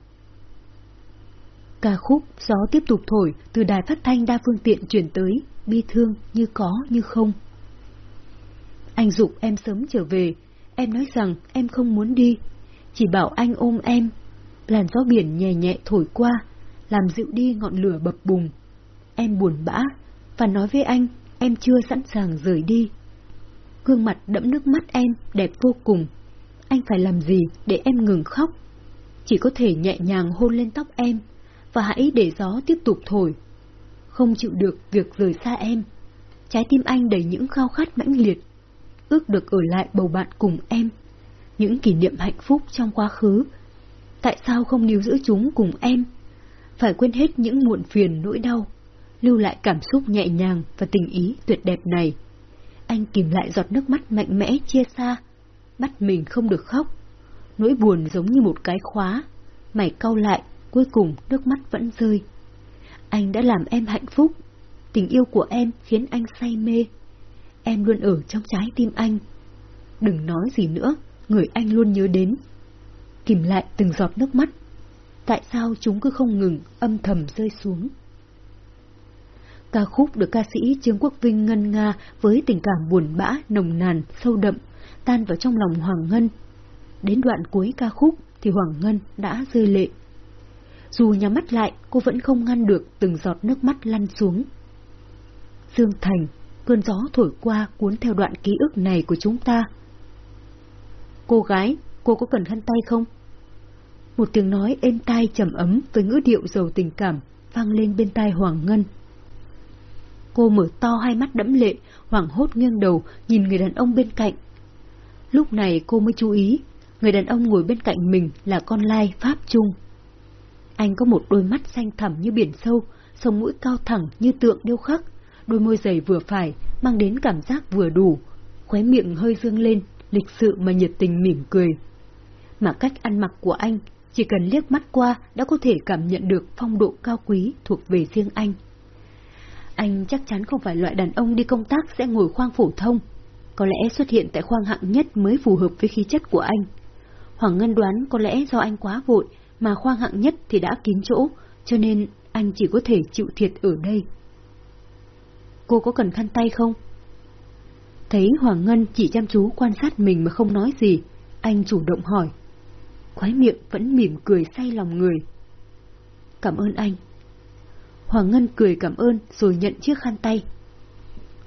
Ca khúc gió tiếp tục thổi từ đài phát thanh đa phương tiện chuyển tới, bi thương như có như không. Anh dục em sớm trở về, em nói rằng em không muốn đi, chỉ bảo anh ôm em. Làn gió biển nhẹ nhẹ thổi qua, làm dịu đi ngọn lửa bập bùng. Em buồn bã, và nói với anh, em chưa sẵn sàng rời đi. Gương mặt đẫm nước mắt em đẹp vô cùng. Anh phải làm gì để em ngừng khóc? Chỉ có thể nhẹ nhàng hôn lên tóc em, và hãy để gió tiếp tục thổi. Không chịu được việc rời xa em. Trái tim anh đầy những khao khát mãnh liệt, ước được ở lại bầu bạn cùng em. Những kỷ niệm hạnh phúc trong quá khứ. Tại sao không níu giữ chúng cùng em? Phải quên hết những muộn phiền nỗi đau, lưu lại cảm xúc nhẹ nhàng và tình ý tuyệt đẹp này. Anh kìm lại giọt nước mắt mạnh mẽ chia xa, bắt mình không được khóc. Nỗi buồn giống như một cái khóa, mày cau lại, cuối cùng nước mắt vẫn rơi. Anh đã làm em hạnh phúc, tình yêu của em khiến anh say mê. Em luôn ở trong trái tim anh. Đừng nói gì nữa, người anh luôn nhớ đến. Kìm lại từng giọt nước mắt. Tại sao chúng cứ không ngừng âm thầm rơi xuống? Ca khúc được ca sĩ Trương Quốc Vinh ngân nga với tình cảm buồn bã, nồng nàn, sâu đậm, tan vào trong lòng Hoàng Ngân. Đến đoạn cuối ca khúc thì Hoàng Ngân đã rơi lệ. Dù nhắm mắt lại, cô vẫn không ngăn được từng giọt nước mắt lăn xuống. Dương Thành, cơn gió thổi qua cuốn theo đoạn ký ức này của chúng ta. Cô gái, cô có cần khăn tay không? Một tiếng nói êm tai trầm ấm với ngữ điệu giàu tình cảm vang lên bên tai Hoàng Ngân. Cô mở to hai mắt đẫm lệ, hoảng hốt nghiêng đầu, nhìn người đàn ông bên cạnh. Lúc này cô mới chú ý, người đàn ông ngồi bên cạnh mình là con lai Pháp Trung. Anh có một đôi mắt xanh thẳm như biển sâu, sống mũi cao thẳng như tượng điêu khắc, đôi môi dày vừa phải, mang đến cảm giác vừa đủ, khóe miệng hơi dương lên, lịch sự mà nhiệt tình mỉm cười. Mà cách ăn mặc của anh, chỉ cần liếc mắt qua đã có thể cảm nhận được phong độ cao quý thuộc về riêng anh. Anh chắc chắn không phải loại đàn ông đi công tác sẽ ngồi khoang phổ thông. Có lẽ xuất hiện tại khoang hạng nhất mới phù hợp với khí chất của anh. Hoàng Ngân đoán có lẽ do anh quá vội mà khoang hạng nhất thì đã kín chỗ, cho nên anh chỉ có thể chịu thiệt ở đây. Cô có cần khăn tay không? Thấy Hoàng Ngân chỉ chăm chú quan sát mình mà không nói gì, anh chủ động hỏi. Khói miệng vẫn mỉm cười say lòng người. Cảm ơn anh. Hoàng Ngân cười cảm ơn rồi nhận chiếc khăn tay.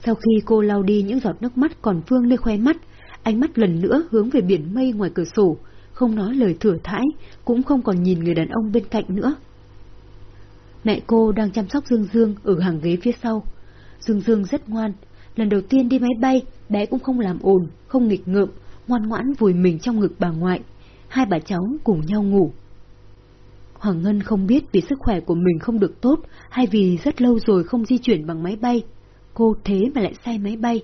Sau khi cô lau đi những giọt nước mắt còn vương lên khoe mắt, ánh mắt lần nữa hướng về biển mây ngoài cửa sổ, không nói lời thừa thãi, cũng không còn nhìn người đàn ông bên cạnh nữa. Mẹ cô đang chăm sóc Dương Dương ở hàng ghế phía sau. Dương Dương rất ngoan, lần đầu tiên đi máy bay, bé cũng không làm ồn, không nghịch ngợm, ngoan ngoãn vùi mình trong ngực bà ngoại. Hai bà cháu cùng nhau ngủ. Hoàng Ngân không biết vì sức khỏe của mình không được tốt hay vì rất lâu rồi không di chuyển bằng máy bay. Cô thế mà lại say máy bay.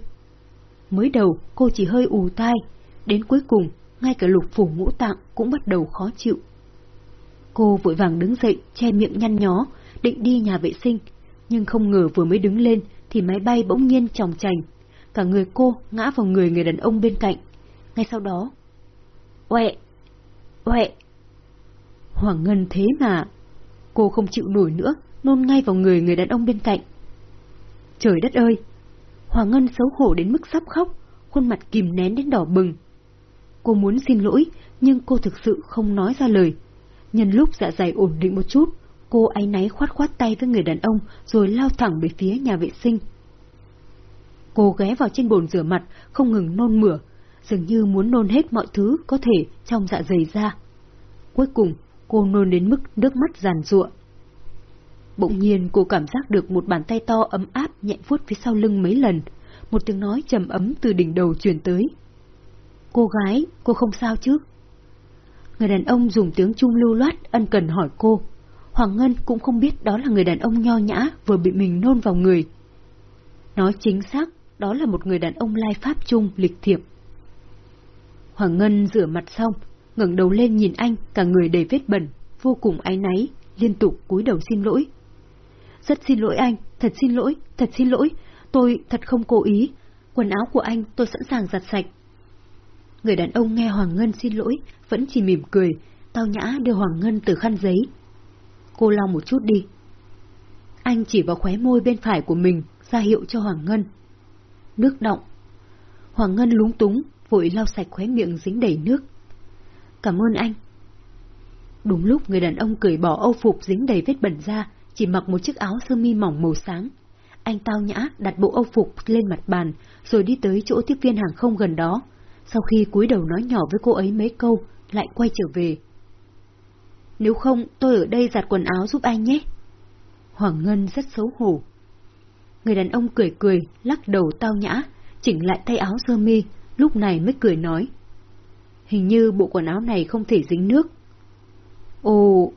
Mới đầu cô chỉ hơi ù tai, đến cuối cùng ngay cả lục phủ ngũ tạng cũng bắt đầu khó chịu. Cô vội vàng đứng dậy, che miệng nhăn nhó, định đi nhà vệ sinh. Nhưng không ngờ vừa mới đứng lên thì máy bay bỗng nhiên tròng trành. Cả người cô ngã vào người người đàn ông bên cạnh. Ngay sau đó... oẹ, oẹ, Hoàng Ngân thế mà... Cô không chịu nổi nữa, nôn ngay vào người người đàn ông bên cạnh. Trời đất ơi! Hoàng Ngân xấu hổ đến mức sắp khóc, khuôn mặt kìm nén đến đỏ bừng. Cô muốn xin lỗi, nhưng cô thực sự không nói ra lời. Nhân lúc dạ dày ổn định một chút, cô áy náy khoát khoát tay với người đàn ông rồi lao thẳng về phía nhà vệ sinh. Cô ghé vào trên bồn rửa mặt, không ngừng nôn mửa, dường như muốn nôn hết mọi thứ có thể trong dạ dày ra. Cuối cùng, cô nôn đến mức nước mắt giàn ruộng. Bỗng nhiên cô cảm giác được một bàn tay to ấm áp nhẹ vuốt phía sau lưng mấy lần, một tiếng nói trầm ấm từ đỉnh đầu truyền tới. Cô gái, cô không sao chứ? Người đàn ông dùng tiếng trung lưu loát ân cần hỏi cô. Hoàng Ngân cũng không biết đó là người đàn ông nho nhã vừa bị mình nôn vào người. Nói chính xác, đó là một người đàn ông lai pháp trung lịch thiệp. Hoàng Ngân rửa mặt xong, ngẩng đầu lên nhìn anh, cả người đầy vết bẩn, vô cùng áy náy, liên tục cúi đầu xin lỗi. Rất xin lỗi anh, thật xin lỗi, thật xin lỗi, tôi thật không cố ý. Quần áo của anh tôi sẵn sàng giặt sạch. Người đàn ông nghe Hoàng Ngân xin lỗi, vẫn chỉ mỉm cười, tao nhã đưa Hoàng Ngân từ khăn giấy. Cô lau một chút đi. Anh chỉ vào khóe môi bên phải của mình, ra hiệu cho Hoàng Ngân. Nước động. Hoàng Ngân lúng túng, vội lau sạch khóe miệng dính đầy nước. Cảm ơn anh. Đúng lúc người đàn ông cởi bỏ âu phục dính đầy vết bẩn ra, chỉ mặc một chiếc áo sơ mi mỏng màu sáng. Anh tao nhã đặt bộ âu phục lên mặt bàn, rồi đi tới chỗ tiếp viên hàng không gần đó. Sau khi cúi đầu nói nhỏ với cô ấy mấy câu, lại quay trở về. Nếu không, tôi ở đây giặt quần áo giúp anh nhé. Hoàng Ngân rất xấu hổ. Người đàn ông cười cười, lắc đầu tao nhã, chỉnh lại tay áo sơ mi, lúc này mới cười nói. Hình như bộ quần áo này không thể dính nước. Ồ,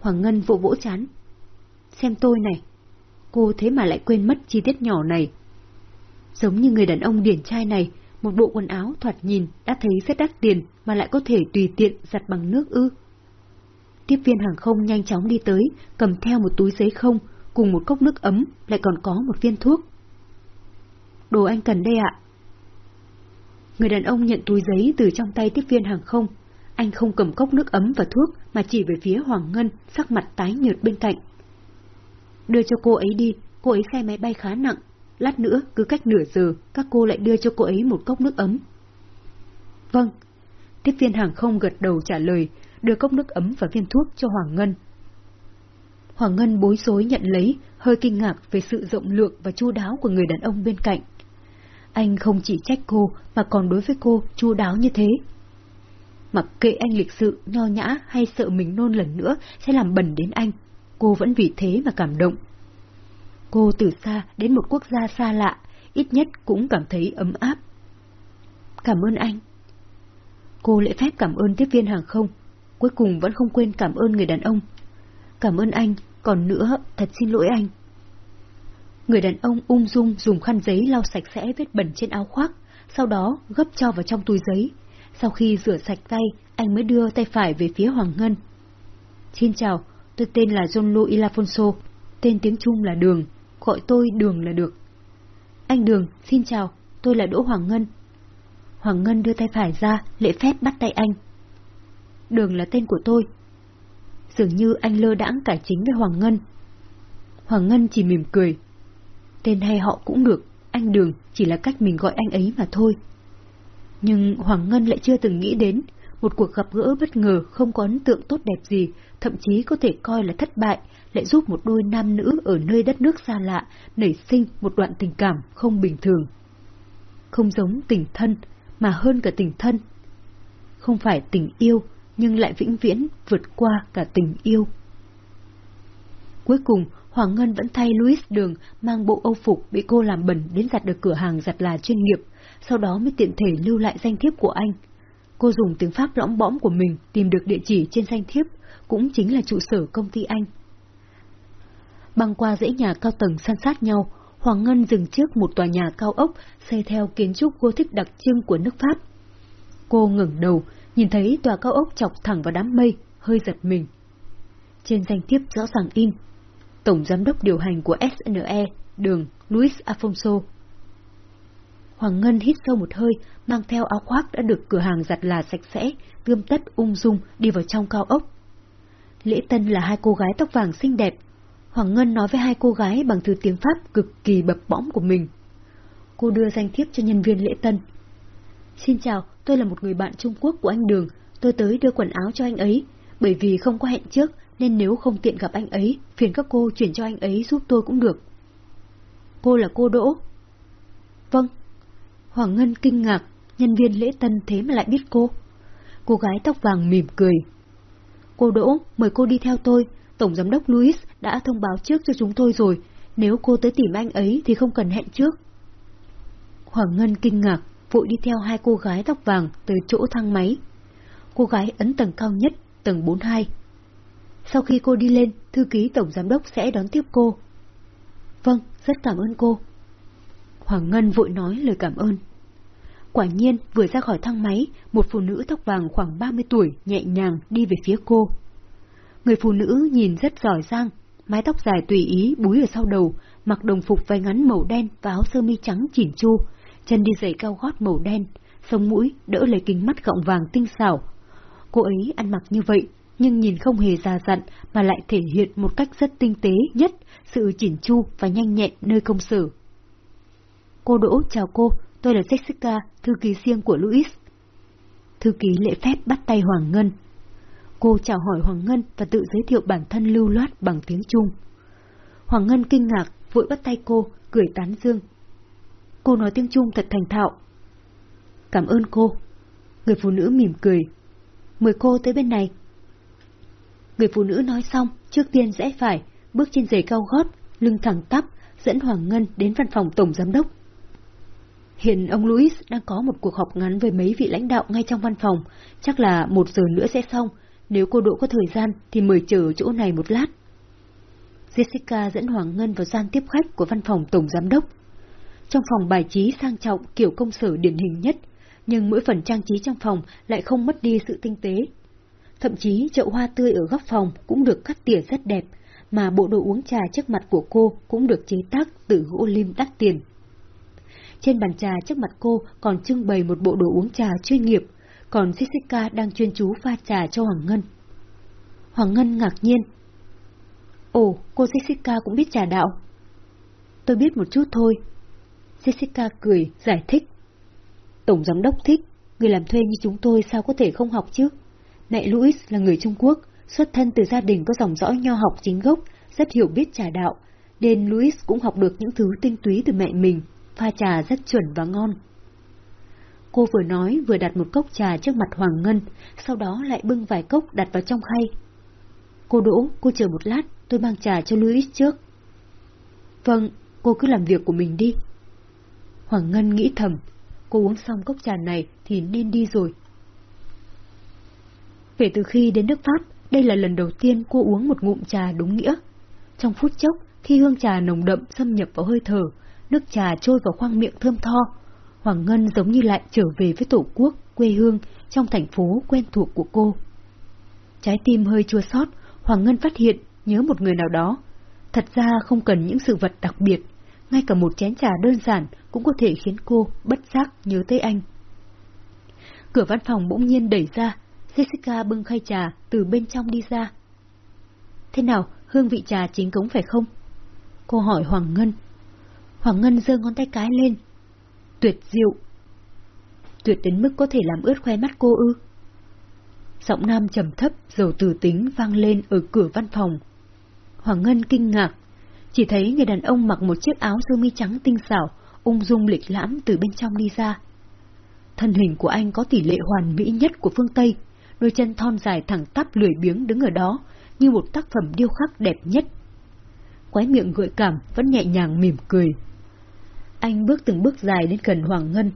Hoàng Ngân vỗ vỗ chán. Xem tôi này, cô thế mà lại quên mất chi tiết nhỏ này. Giống như người đàn ông điển trai này, một bộ quần áo thoạt nhìn đã thấy rất đắt tiền mà lại có thể tùy tiện giặt bằng nước ư. Tiếp viên hàng không nhanh chóng đi tới, cầm theo một túi giấy không, cùng một cốc nước ấm, lại còn có một viên thuốc. Đồ anh cần đây ạ. Người đàn ông nhận túi giấy từ trong tay tiếp viên hàng không. Anh không cầm cốc nước ấm và thuốc mà chỉ về phía Hoàng Ngân, sắc mặt tái nhợt bên cạnh. Đưa cho cô ấy đi, cô ấy xe máy bay khá nặng. Lát nữa, cứ cách nửa giờ, các cô lại đưa cho cô ấy một cốc nước ấm. Vâng. Tiếp viên hàng không gật đầu trả lời, đưa cốc nước ấm và viên thuốc cho Hoàng Ngân. Hoàng Ngân bối rối nhận lấy, hơi kinh ngạc về sự rộng lượng và chu đáo của người đàn ông bên cạnh. Anh không chỉ trách cô, mà còn đối với cô chu đáo như thế. Mặc kệ anh lịch sự, nho nhã hay sợ mình nôn lần nữa sẽ làm bẩn đến anh, cô vẫn vì thế mà cảm động. Cô từ xa đến một quốc gia xa lạ, ít nhất cũng cảm thấy ấm áp. Cảm ơn anh. Cô lễ phép cảm ơn tiếp viên hàng không, cuối cùng vẫn không quên cảm ơn người đàn ông. Cảm ơn anh, còn nữa, thật xin lỗi anh. Người đàn ông ung dung dùng khăn giấy lau sạch sẽ vết bẩn trên áo khoác, sau đó gấp cho vào trong túi giấy. Sau khi rửa sạch tay, anh mới đưa tay phải về phía Hoàng Ngân. Xin chào, tôi tên là John Lu Ilafonso, tên tiếng Trung là Đường, gọi tôi Đường là được. Anh Đường, xin chào, tôi là Đỗ Hoàng Ngân. Hoàng Ngân đưa tay phải ra, lễ phép bắt tay anh. Đường là tên của tôi. Dường như anh lơ đãng cải chính với Hoàng Ngân. Hoàng Ngân chỉ mỉm cười. Tên hay họ cũng được, anh Đường chỉ là cách mình gọi anh ấy mà thôi. Nhưng Hoàng Ngân lại chưa từng nghĩ đến, một cuộc gặp gỡ bất ngờ không có ấn tượng tốt đẹp gì, thậm chí có thể coi là thất bại, lại giúp một đôi nam nữ ở nơi đất nước xa lạ nảy sinh một đoạn tình cảm không bình thường. Không giống tình thân, mà hơn cả tình thân. Không phải tình yêu, nhưng lại vĩnh viễn vượt qua cả tình yêu. Cuối cùng, Hoàng Ngân vẫn thay Louis Đường mang bộ âu phục bị cô làm bẩn đến giặt được cửa hàng giặt là chuyên nghiệp, sau đó mới tiện thể lưu lại danh thiếp của anh. Cô dùng tiếng Pháp lõng bõm của mình tìm được địa chỉ trên danh thiếp, cũng chính là trụ sở công ty anh. Băng qua dãy nhà cao tầng san sát nhau, Hoàng Ngân dừng trước một tòa nhà cao ốc xây theo kiến trúc Gothic đặc trưng của nước Pháp. Cô ngẩng đầu, nhìn thấy tòa cao ốc chọc thẳng vào đám mây, hơi giật mình. Trên danh thiếp rõ ràng in, tổng giám đốc điều hành của SNE, đường Luis Afonso. Hoàng Ngân hít sâu một hơi, mang theo áo khoác đã được cửa hàng giặt là sạch sẽ, gươm tất ung dung đi vào trong cao ốc. Lễ Tân là hai cô gái tóc vàng xinh đẹp. Hoàng Ngân nói với hai cô gái bằng thứ tiếng Pháp cực kỳ bập bõm của mình. Cô đưa danh thiếp cho nhân viên Lễ Tân. Xin chào, tôi là một người bạn Trung Quốc của anh Đường. Tôi tới đưa quần áo cho anh ấy, bởi vì không có hẹn trước nên nếu không tiện gặp anh ấy, phiền các cô chuyển cho anh ấy giúp tôi cũng được. Cô là cô Đỗ. Vâng. Hoàng Ngân kinh ngạc, nhân viên lễ tân thế mà lại biết cô. Cô gái tóc vàng mỉm cười. Cô Đỗ, mời cô đi theo tôi, Tổng Giám đốc Louis đã thông báo trước cho chúng tôi rồi, nếu cô tới tìm anh ấy thì không cần hẹn trước. Hoàng Ngân kinh ngạc, vội đi theo hai cô gái tóc vàng tới chỗ thang máy. Cô gái ấn tầng cao nhất, tầng 42. Sau khi cô đi lên, thư ký tổng giám đốc sẽ đón tiếp cô. Vâng, rất cảm ơn cô. Hoàng Ngân vội nói lời cảm ơn. Quả nhiên, vừa ra khỏi thang máy, một phụ nữ tóc vàng khoảng 30 tuổi nhẹ nhàng đi về phía cô. Người phụ nữ nhìn rất giỏi giang, mái tóc dài tùy ý búi ở sau đầu, mặc đồng phục váy ngắn màu đen và áo sơ mi trắng chỉn chu, chân đi giày cao gót màu đen, sống mũi đỡ lấy kính mắt gọng vàng tinh xảo. Cô ấy ăn mặc như vậy, nhưng nhìn không hề già dặn mà lại thể hiện một cách rất tinh tế nhất sự chỉn chu và nhanh nhẹn nơi công sở. Cô Đỗ chào cô, tôi là Jessica, thư ký riêng của Louis. Thư ký lễ phép bắt tay Hoàng Ngân. Cô chào hỏi Hoàng Ngân và tự giới thiệu bản thân lưu loát bằng tiếng Trung. Hoàng Ngân kinh ngạc, vội bắt tay cô, cười tán dương. Cô nói tiếng Trung thật thành thạo. Cảm ơn cô. Người phụ nữ mỉm cười. Mời cô tới bên này. Người phụ nữ nói xong, trước tiên rẽ phải, bước trên giày cao gót, lưng thẳng tắp, dẫn Hoàng Ngân đến văn phòng tổng giám đốc. Hiện ông Louis đang có một cuộc họp ngắn với mấy vị lãnh đạo ngay trong văn phòng, chắc là một giờ nữa sẽ xong, nếu cô Đỗ có thời gian thì mời chờ chỗ này một lát. Jessica dẫn Hoàng Ngân vào gian tiếp khách của văn phòng tổng giám đốc. Trong phòng bài trí sang trọng kiểu công sở điển hình nhất, nhưng mỗi phần trang trí trong phòng lại không mất đi sự tinh tế. Thậm chí chậu hoa tươi ở góc phòng cũng được cắt tỉa rất đẹp, mà bộ đồ uống trà trước mặt của cô cũng được chế tác từ gỗ lim đắt tiền. Trên bàn trà trước mặt cô còn trưng bày một bộ đồ uống trà chuyên nghiệp, còn Jessica đang chuyên chú pha trà cho Hoàng Ngân. Hoàng Ngân ngạc nhiên. Ồ, cô Jessica cũng biết trà đạo. Tôi biết một chút thôi. Jessica cười, giải thích. Tổng giám đốc thích, người làm thuê như chúng tôi sao có thể không học chứ? Mẹ Louis là người Trung Quốc, xuất thân từ gia đình có dòng dõi nho học chính gốc, rất hiểu biết trà đạo, nên Louis cũng học được những thứ tinh túy từ mẹ mình, pha trà rất chuẩn và ngon. Cô vừa nói vừa đặt một cốc trà trước mặt Hoàng Ngân, sau đó lại bưng vài cốc đặt vào trong khay. Cô Đỗ, cô chờ một lát, tôi mang trà cho Louis trước. Vâng, cô cứ làm việc của mình đi. Hoàng Ngân nghĩ thầm, cô uống xong cốc trà này thì nên đi rồi. Kể từ khi đến nước Pháp, đây là lần đầu tiên cô uống một ngụm trà đúng nghĩa. Trong phút chốc, khi hương trà nồng đậm xâm nhập vào hơi thở, nước trà trôi vào khoang miệng thơm tho, Hoàng Ngân giống như lại trở về với tổ quốc, quê hương, trong thành phố quen thuộc của cô. Trái tim hơi chua xót, Hoàng Ngân phát hiện nhớ một người nào đó. Thật ra không cần những sự vật đặc biệt, ngay cả một chén trà đơn giản cũng có thể khiến cô bất giác nhớ tới anh. Cửa văn phòng bỗng nhiên đẩy ra, Jessica bưng khay trà từ bên trong đi ra. Thế nào, hương vị trà chính cống phải không? Cô hỏi Hoàng Ngân. Hoàng Ngân giơ ngón tay cái lên. Tuyệt diệu. Tuyệt đến mức có thể làm ướt khoe mắt cô ư. Giọng nam trầm thấp, dầu từ tính vang lên ở cửa văn phòng. Hoàng Ngân kinh ngạc, chỉ thấy người đàn ông mặc một chiếc áo sơ mi trắng tinh xảo, ung dung lịch lãm từ bên trong đi ra. Thân hình của anh có tỷ lệ hoàn mỹ nhất của phương Tây, đôi chân thon dài thẳng tắp lười biếng đứng ở đó, như một tác phẩm điêu khắc đẹp nhất. Quái miệng gợi cảm vẫn nhẹ nhàng mỉm cười. Anh bước từng bước dài đến gần Hoàng Ngân.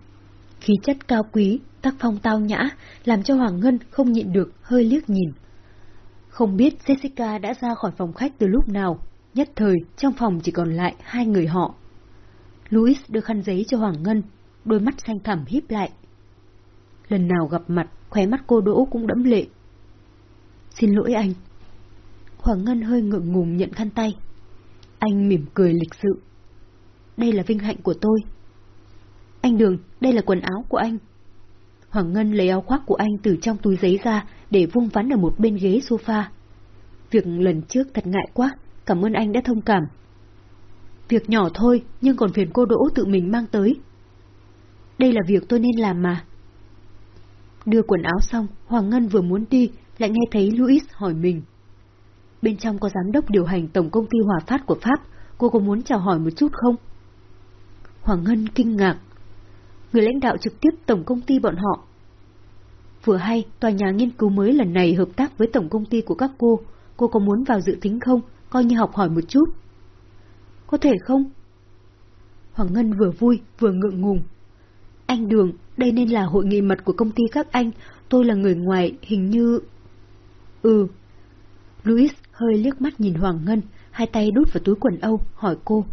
Khí chất cao quý, tác phong tao nhã, làm cho Hoàng Ngân không nhịn được hơi liếc nhìn. Không biết Jessica đã ra khỏi phòng khách từ lúc nào, nhất thời trong phòng chỉ còn lại hai người họ. Louis đưa khăn giấy cho Hoàng Ngân, đôi mắt xanh thẳm híp lại. Lần nào gặp mặt, khóe mắt cô Đỗ cũng đẫm lệ. Xin lỗi anh. Hoàng Ngân hơi ngượng ngùng nhận khăn tay. Anh mỉm cười lịch sự. Đây là vinh hạnh của tôi. Anh Đường, đây là quần áo của anh. Hoàng Ngân lấy áo khoác của anh từ trong túi giấy ra để vung vắn ở một bên ghế sofa. Việc lần trước thật ngại quá, cảm ơn anh đã thông cảm. Việc nhỏ thôi, nhưng còn phiền cô Đỗ tự mình mang tới. Đây là việc tôi nên làm mà. Đưa quần áo xong, Hoàng Ngân vừa muốn đi, lại nghe thấy Louis hỏi mình. Bên trong có giám đốc điều hành tổng công ty Hòa Phát của Pháp, cô có muốn chào hỏi một chút không? Hoàng Ngân kinh ngạc. Người lãnh đạo trực tiếp tổng công ty bọn họ. Vừa hay, tòa nhà nghiên cứu mới lần này hợp tác với tổng công ty của các cô, cô có muốn vào dự tính không, coi như học hỏi một chút. Có thể không? Hoàng Ngân vừa vui, vừa ngượng ngùng. Anh Đường, đây nên là hội nghị mật của công ty các anh, tôi là người ngoài, hình như... Ừ. Louis hơi liếc mắt nhìn Hoàng Ngân, hai tay đút vào túi quần Âu, hỏi cô.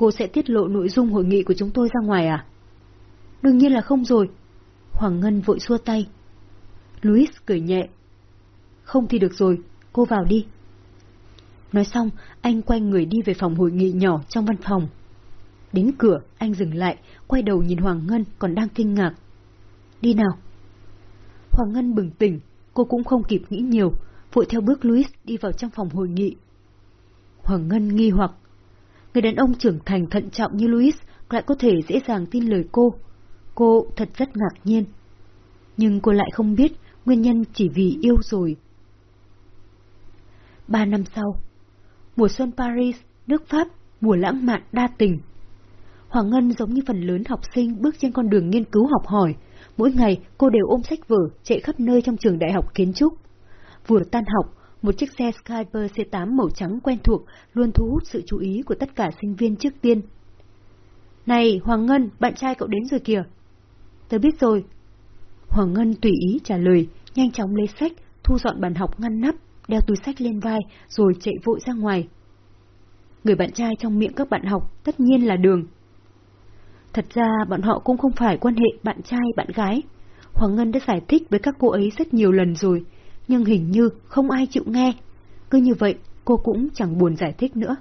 Cô sẽ tiết lộ nội dung hội nghị của chúng tôi ra ngoài à? Đương nhiên là không rồi. Hoàng Ngân vội xua tay. Louis cười nhẹ. Không thì được rồi, cô vào đi. Nói xong, anh quay người đi về phòng hội nghị nhỏ trong văn phòng. Đến cửa, anh dừng lại, quay đầu nhìn Hoàng Ngân còn đang kinh ngạc. Đi nào. Hoàng Ngân bừng tỉnh, cô cũng không kịp nghĩ nhiều, vội theo bước Louis đi vào trong phòng hội nghị. Hoàng Ngân nghi hoặc. Người đàn ông trưởng thành thận trọng như Louis lại có thể dễ dàng tin lời cô. Cô thật rất ngạc nhiên. Nhưng cô lại không biết nguyên nhân chỉ vì yêu rồi. Ba năm sau, mùa xuân Paris, nước Pháp, mùa lãng mạn đa tình. Hoàng Ngân giống như phần lớn học sinh bước trên con đường nghiên cứu học hỏi, mỗi ngày cô đều ôm sách vở chạy khắp nơi trong trường đại học kiến trúc. Vừa tan học, một chiếc xe Skyper C8 màu trắng quen thuộc luôn thu hút sự chú ý của tất cả sinh viên trước tiên. Này, Hoàng Ngân, bạn trai cậu đến rồi kìa. Tớ biết rồi. Hoàng Ngân tùy ý trả lời, nhanh chóng lấy sách, thu dọn bàn học ngăn nắp, đeo túi sách lên vai, rồi chạy vội ra ngoài. Người bạn trai trong miệng các bạn học tất nhiên là Đường. Thật ra bọn họ cũng không phải quan hệ bạn trai bạn gái. Hoàng Ngân đã giải thích với các cô ấy rất nhiều lần rồi, nhưng hình như không ai chịu nghe. Cứ như vậy, cô cũng chẳng buồn giải thích nữa.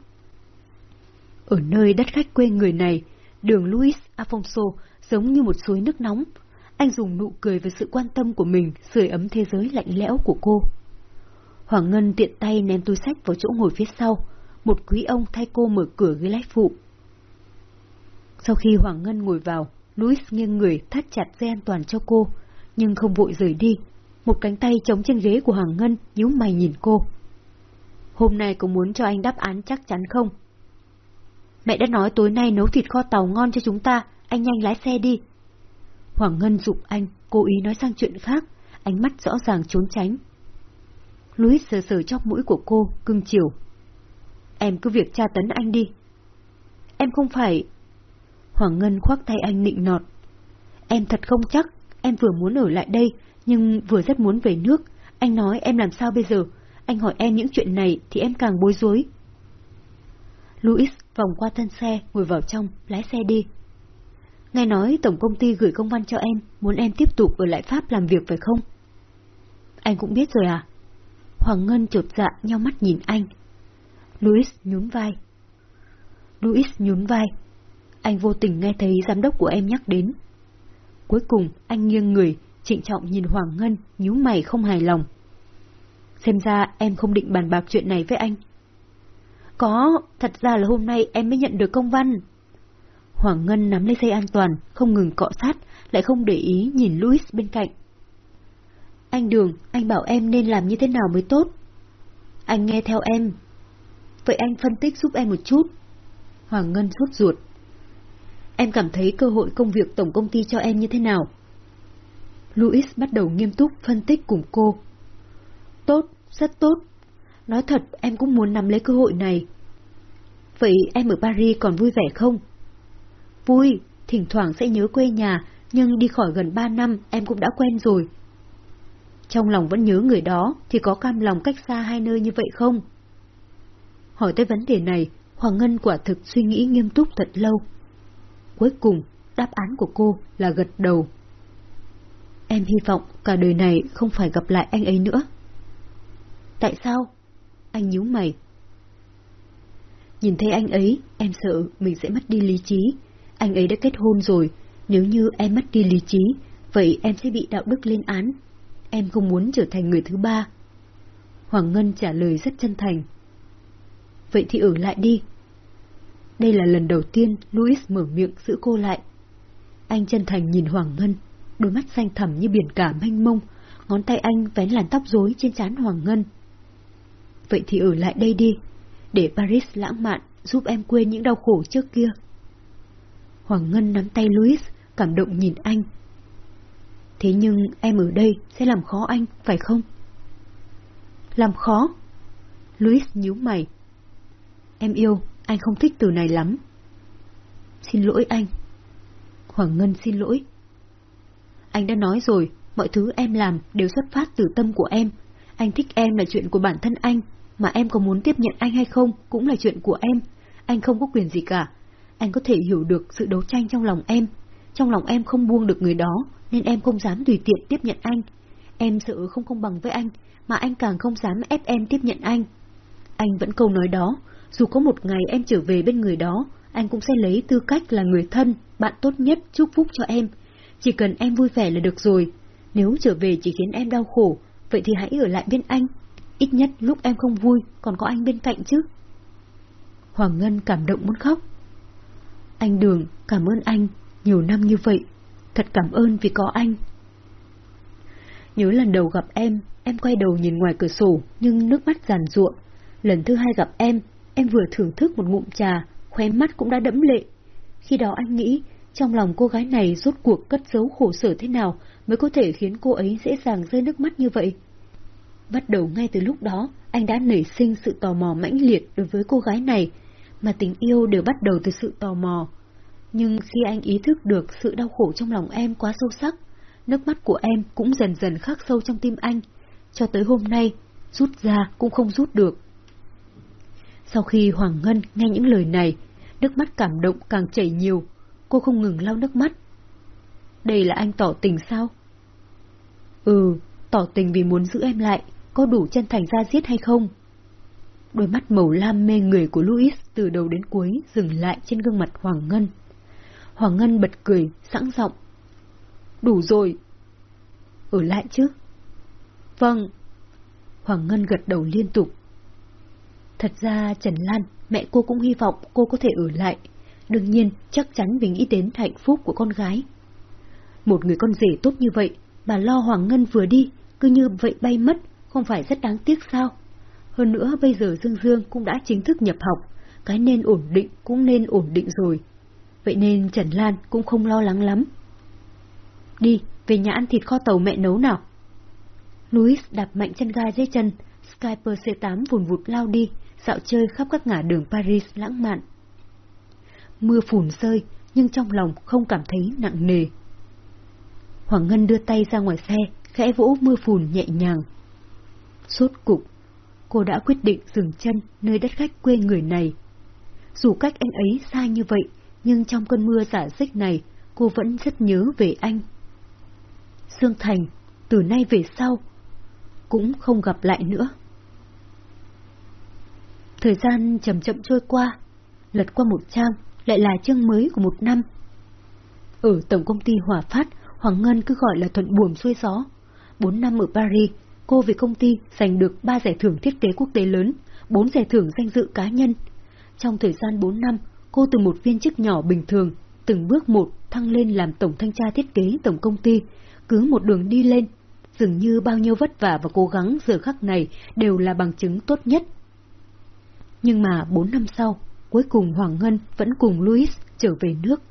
Ở nơi đất khách quê người này, đường Luis Afonso giống như một suối nước nóng. Anh dùng nụ cười với sự quan tâm của mình sưởi ấm thế giới lạnh lẽo của cô. Hoàng Ngân tiện tay ném túi sách vào chỗ ngồi phía sau, một quý ông thay cô mở cửa ghế lái phụ. Sau khi Hoàng Ngân ngồi vào, Louis nghiêng người thắt chặt dây an toàn cho cô, nhưng không vội rời đi. Một cánh tay chống trên ghế của Hoàng Ngân nhíu mày nhìn cô. Hôm nay có muốn cho anh đáp án chắc chắn không? Mẹ đã nói tối nay nấu thịt kho tàu ngon cho chúng ta, anh nhanh lái xe đi. Hoàng Ngân dục anh, cố ý nói sang chuyện khác, ánh mắt rõ ràng trốn tránh. Louis sờ sờ chóc mũi của cô, cưng chiều. Em cứ việc tra tấn anh đi. Em không phải... Hoàng Ngân khoác tay anh nịnh nọt. Em thật không chắc, em vừa muốn ở lại đây, nhưng vừa rất muốn về nước. Anh nói em làm sao bây giờ? Anh hỏi em những chuyện này thì em càng bối rối. Louis vòng qua thân xe, ngồi vào trong, lái xe đi. Nghe nói tổng công ty gửi công văn cho em, muốn em tiếp tục ở lại Pháp làm việc phải không? Anh cũng biết rồi à? Hoàng Ngân chột dạ nhau mắt nhìn anh. Louis nhún vai. Louis nhún vai. Anh vô tình nghe thấy giám đốc của em nhắc đến. Cuối cùng, anh nghiêng người, trịnh trọng nhìn Hoàng Ngân, nhíu mày không hài lòng. Xem ra em không định bàn bạc chuyện này với anh. Có, thật ra là hôm nay em mới nhận được công văn. Hoàng Ngân nắm lấy dây an toàn, không ngừng cọ sát, lại không để ý nhìn Louis bên cạnh. Anh Đường, anh bảo em nên làm như thế nào mới tốt. Anh nghe theo em. Vậy anh phân tích giúp em một chút. Hoàng Ngân sốt ruột. Em cảm thấy cơ hội công việc tổng công ty cho em như thế nào? Louis bắt đầu nghiêm túc phân tích cùng cô. Tốt, rất tốt. Nói thật, em cũng muốn nắm lấy cơ hội này. Vậy em ở Paris còn vui vẻ không? Vui, thỉnh thoảng sẽ nhớ quê nhà, nhưng đi khỏi gần ba năm em cũng đã quen rồi. Trong lòng vẫn nhớ người đó, thì có cam lòng cách xa hai nơi như vậy không? Hỏi tới vấn đề này, Hoàng Ngân quả thực suy nghĩ nghiêm túc thật lâu. Cuối cùng, đáp án của cô là gật đầu. Em hy vọng cả đời này không phải gặp lại anh ấy nữa. Tại sao? Anh nhíu mày. Nhìn thấy anh ấy, em sợ mình sẽ mất đi lý trí. Anh ấy đã kết hôn rồi, nếu như em mất đi lý trí, vậy em sẽ bị đạo đức lên án. Em không muốn trở thành người thứ ba. Hoàng Ngân trả lời rất chân thành. Vậy thì ở lại đi. Đây là lần đầu tiên Louis mở miệng giữ cô lại. Anh chân thành nhìn Hoàng Ngân, đôi mắt xanh thẳm như biển cả mênh mông, ngón tay anh vén làn tóc rối trên trán Hoàng Ngân. Vậy thì ở lại đây đi, để Paris lãng mạn giúp em quên những đau khổ trước kia. Hoàng Ngân nắm tay Louis, cảm động nhìn anh. Thế nhưng em ở đây sẽ làm khó anh, phải không? Làm khó? Louis nhíu mày. Em yêu, anh không thích từ này lắm. Xin lỗi anh. Hoàng Ngân xin lỗi. Anh đã nói rồi, mọi thứ em làm đều xuất phát từ tâm của em. Anh thích em là chuyện của bản thân anh, mà em có muốn tiếp nhận anh hay không cũng là chuyện của em. Anh không có quyền gì cả. Anh có thể hiểu được sự đấu tranh trong lòng em. Trong lòng em không buông được người đó, nên em không dám tùy tiện tiếp nhận anh. Em sợ không công bằng với anh, mà anh càng không dám ép em tiếp nhận anh. Anh vẫn câu nói đó, dù có một ngày em trở về bên người đó, anh cũng sẽ lấy tư cách là người thân, bạn tốt nhất chúc phúc cho em. Chỉ cần em vui vẻ là được rồi. Nếu trở về chỉ khiến em đau khổ, vậy thì hãy ở lại bên anh. Ít nhất lúc em không vui, còn có anh bên cạnh chứ. Hoàng Ngân cảm động muốn khóc. Anh Đường, cảm ơn anh, nhiều năm như vậy. Thật cảm ơn vì có anh. Nhớ lần đầu gặp em, em quay đầu nhìn ngoài cửa sổ, nhưng nước mắt giàn ruộng. Lần thứ hai gặp em, em vừa thưởng thức một ngụm trà, khóe mắt cũng đã đẫm lệ. Khi đó anh nghĩ, trong lòng cô gái này rốt cuộc cất giấu khổ sở thế nào mới có thể khiến cô ấy dễ dàng rơi nước mắt như vậy. Bắt đầu ngay từ lúc đó, anh đã nảy sinh sự tò mò mãnh liệt đối với cô gái này, mà tình yêu đều bắt đầu từ sự tò mò. Nhưng khi anh ý thức được sự đau khổ trong lòng em quá sâu sắc, nước mắt của em cũng dần dần khắc sâu trong tim anh, cho tới hôm nay, rút ra cũng không rút được. Sau khi Hoàng Ngân nghe những lời này, nước mắt cảm động càng chảy nhiều, cô không ngừng lau nước mắt. Đây là anh tỏ tình sao? Ừ, tỏ tình vì muốn giữ em lại, có đủ chân thành ra giết hay không? Đôi mắt màu lam mê người của Louis từ đầu đến cuối dừng lại trên gương mặt Hoàng Ngân. Hoàng Ngân bật cười, sẵn giọng. Đủ rồi. Ở lại chứ? Vâng. Hoàng Ngân gật đầu liên tục. Thật ra Trần Lan, mẹ cô cũng hy vọng cô có thể ở lại. Đương nhiên, chắc chắn vì nghĩ đến hạnh phúc của con gái. Một người con rể tốt như vậy, bà lo Hoàng Ngân vừa đi, cứ như vậy bay mất, không phải rất đáng tiếc sao? Hơn nữa bây giờ Dương Dương cũng đã chính thức nhập học, cái nên ổn định cũng nên ổn định rồi. Vậy nên Trần Lan cũng không lo lắng lắm. Đi, về nhà ăn thịt kho tàu mẹ nấu nào. Louis đạp mạnh chân ga dưới chân, Skyper C8 vùn vụt lao đi, dạo chơi khắp các ngã đường Paris lãng mạn. Mưa phùn rơi, nhưng trong lòng không cảm thấy nặng nề. Hoàng Ngân đưa tay ra ngoài xe, khẽ vỗ mưa phùn nhẹ nhàng. Suốt cục, cô đã quyết định dừng chân nơi đất khách quê người này. Dù cách anh ấy xa như vậy, nhưng trong cơn mưa giả dích này, cô vẫn rất nhớ về anh. Dương Thành, từ nay về sau, cũng không gặp lại nữa. Thời gian chậm chậm trôi qua, lật qua một trang, lại là chương mới của một năm. Ở tổng công ty Hòa Phát, Hoàng Ngân cứ gọi là thuận buồm xuôi gió. Bốn năm ở Paris, cô về công ty giành được ba giải thưởng thiết kế quốc tế lớn, bốn giải thưởng danh dự cá nhân. Trong thời gian bốn năm, cô từ một viên chức nhỏ bình thường, từng bước một thăng lên làm tổng thanh tra thiết kế tổng công ty, cứ một đường đi lên. Dường như bao nhiêu vất vả và cố gắng giờ khắc này đều là bằng chứng tốt nhất. Nhưng mà bốn năm sau, cuối cùng Hoàng Ngân vẫn cùng Louis trở về nước.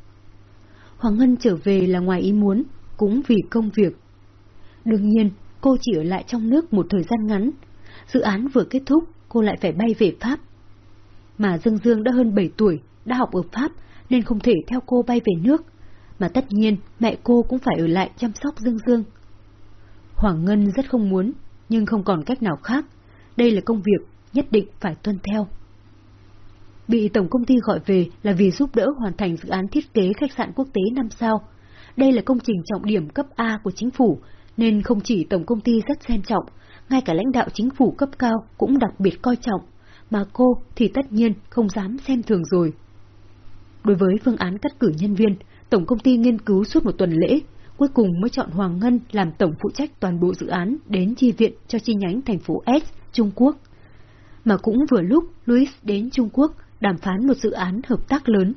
Hoàng Ngân trở về là ngoài ý muốn, cũng vì công việc. Đương nhiên, cô chỉ ở lại trong nước một thời gian ngắn. Dự án vừa kết thúc, cô lại phải bay về Pháp. Mà Dương Dương đã hơn 7 tuổi, đã học ở Pháp, nên không thể theo cô bay về nước. Mà tất nhiên, mẹ cô cũng phải ở lại chăm sóc Dương Dương. Hoàng Ngân rất không muốn, nhưng không còn cách nào khác. Đây là công việc, nhất định phải tuân theo. Bị tổng công ty gọi về là vì giúp đỡ hoàn thành dự án thiết kế khách sạn quốc tế năm sao. Đây là công trình trọng điểm cấp A của chính phủ, nên không chỉ tổng công ty rất xem trọng, ngay cả lãnh đạo chính phủ cấp cao cũng đặc biệt coi trọng, mà cô thì tất nhiên không dám xem thường rồi. Đối với phương án cắt cử nhân viên, tổng công ty nghiên cứu suốt một tuần lễ, cuối cùng mới chọn Hoàng Ngân làm tổng phụ trách toàn bộ dự án đến chi viện cho chi nhánh thành phố S, Trung Quốc. Mà cũng vừa lúc Louis đến Trung Quốc đàm phán một dự án hợp tác lớn.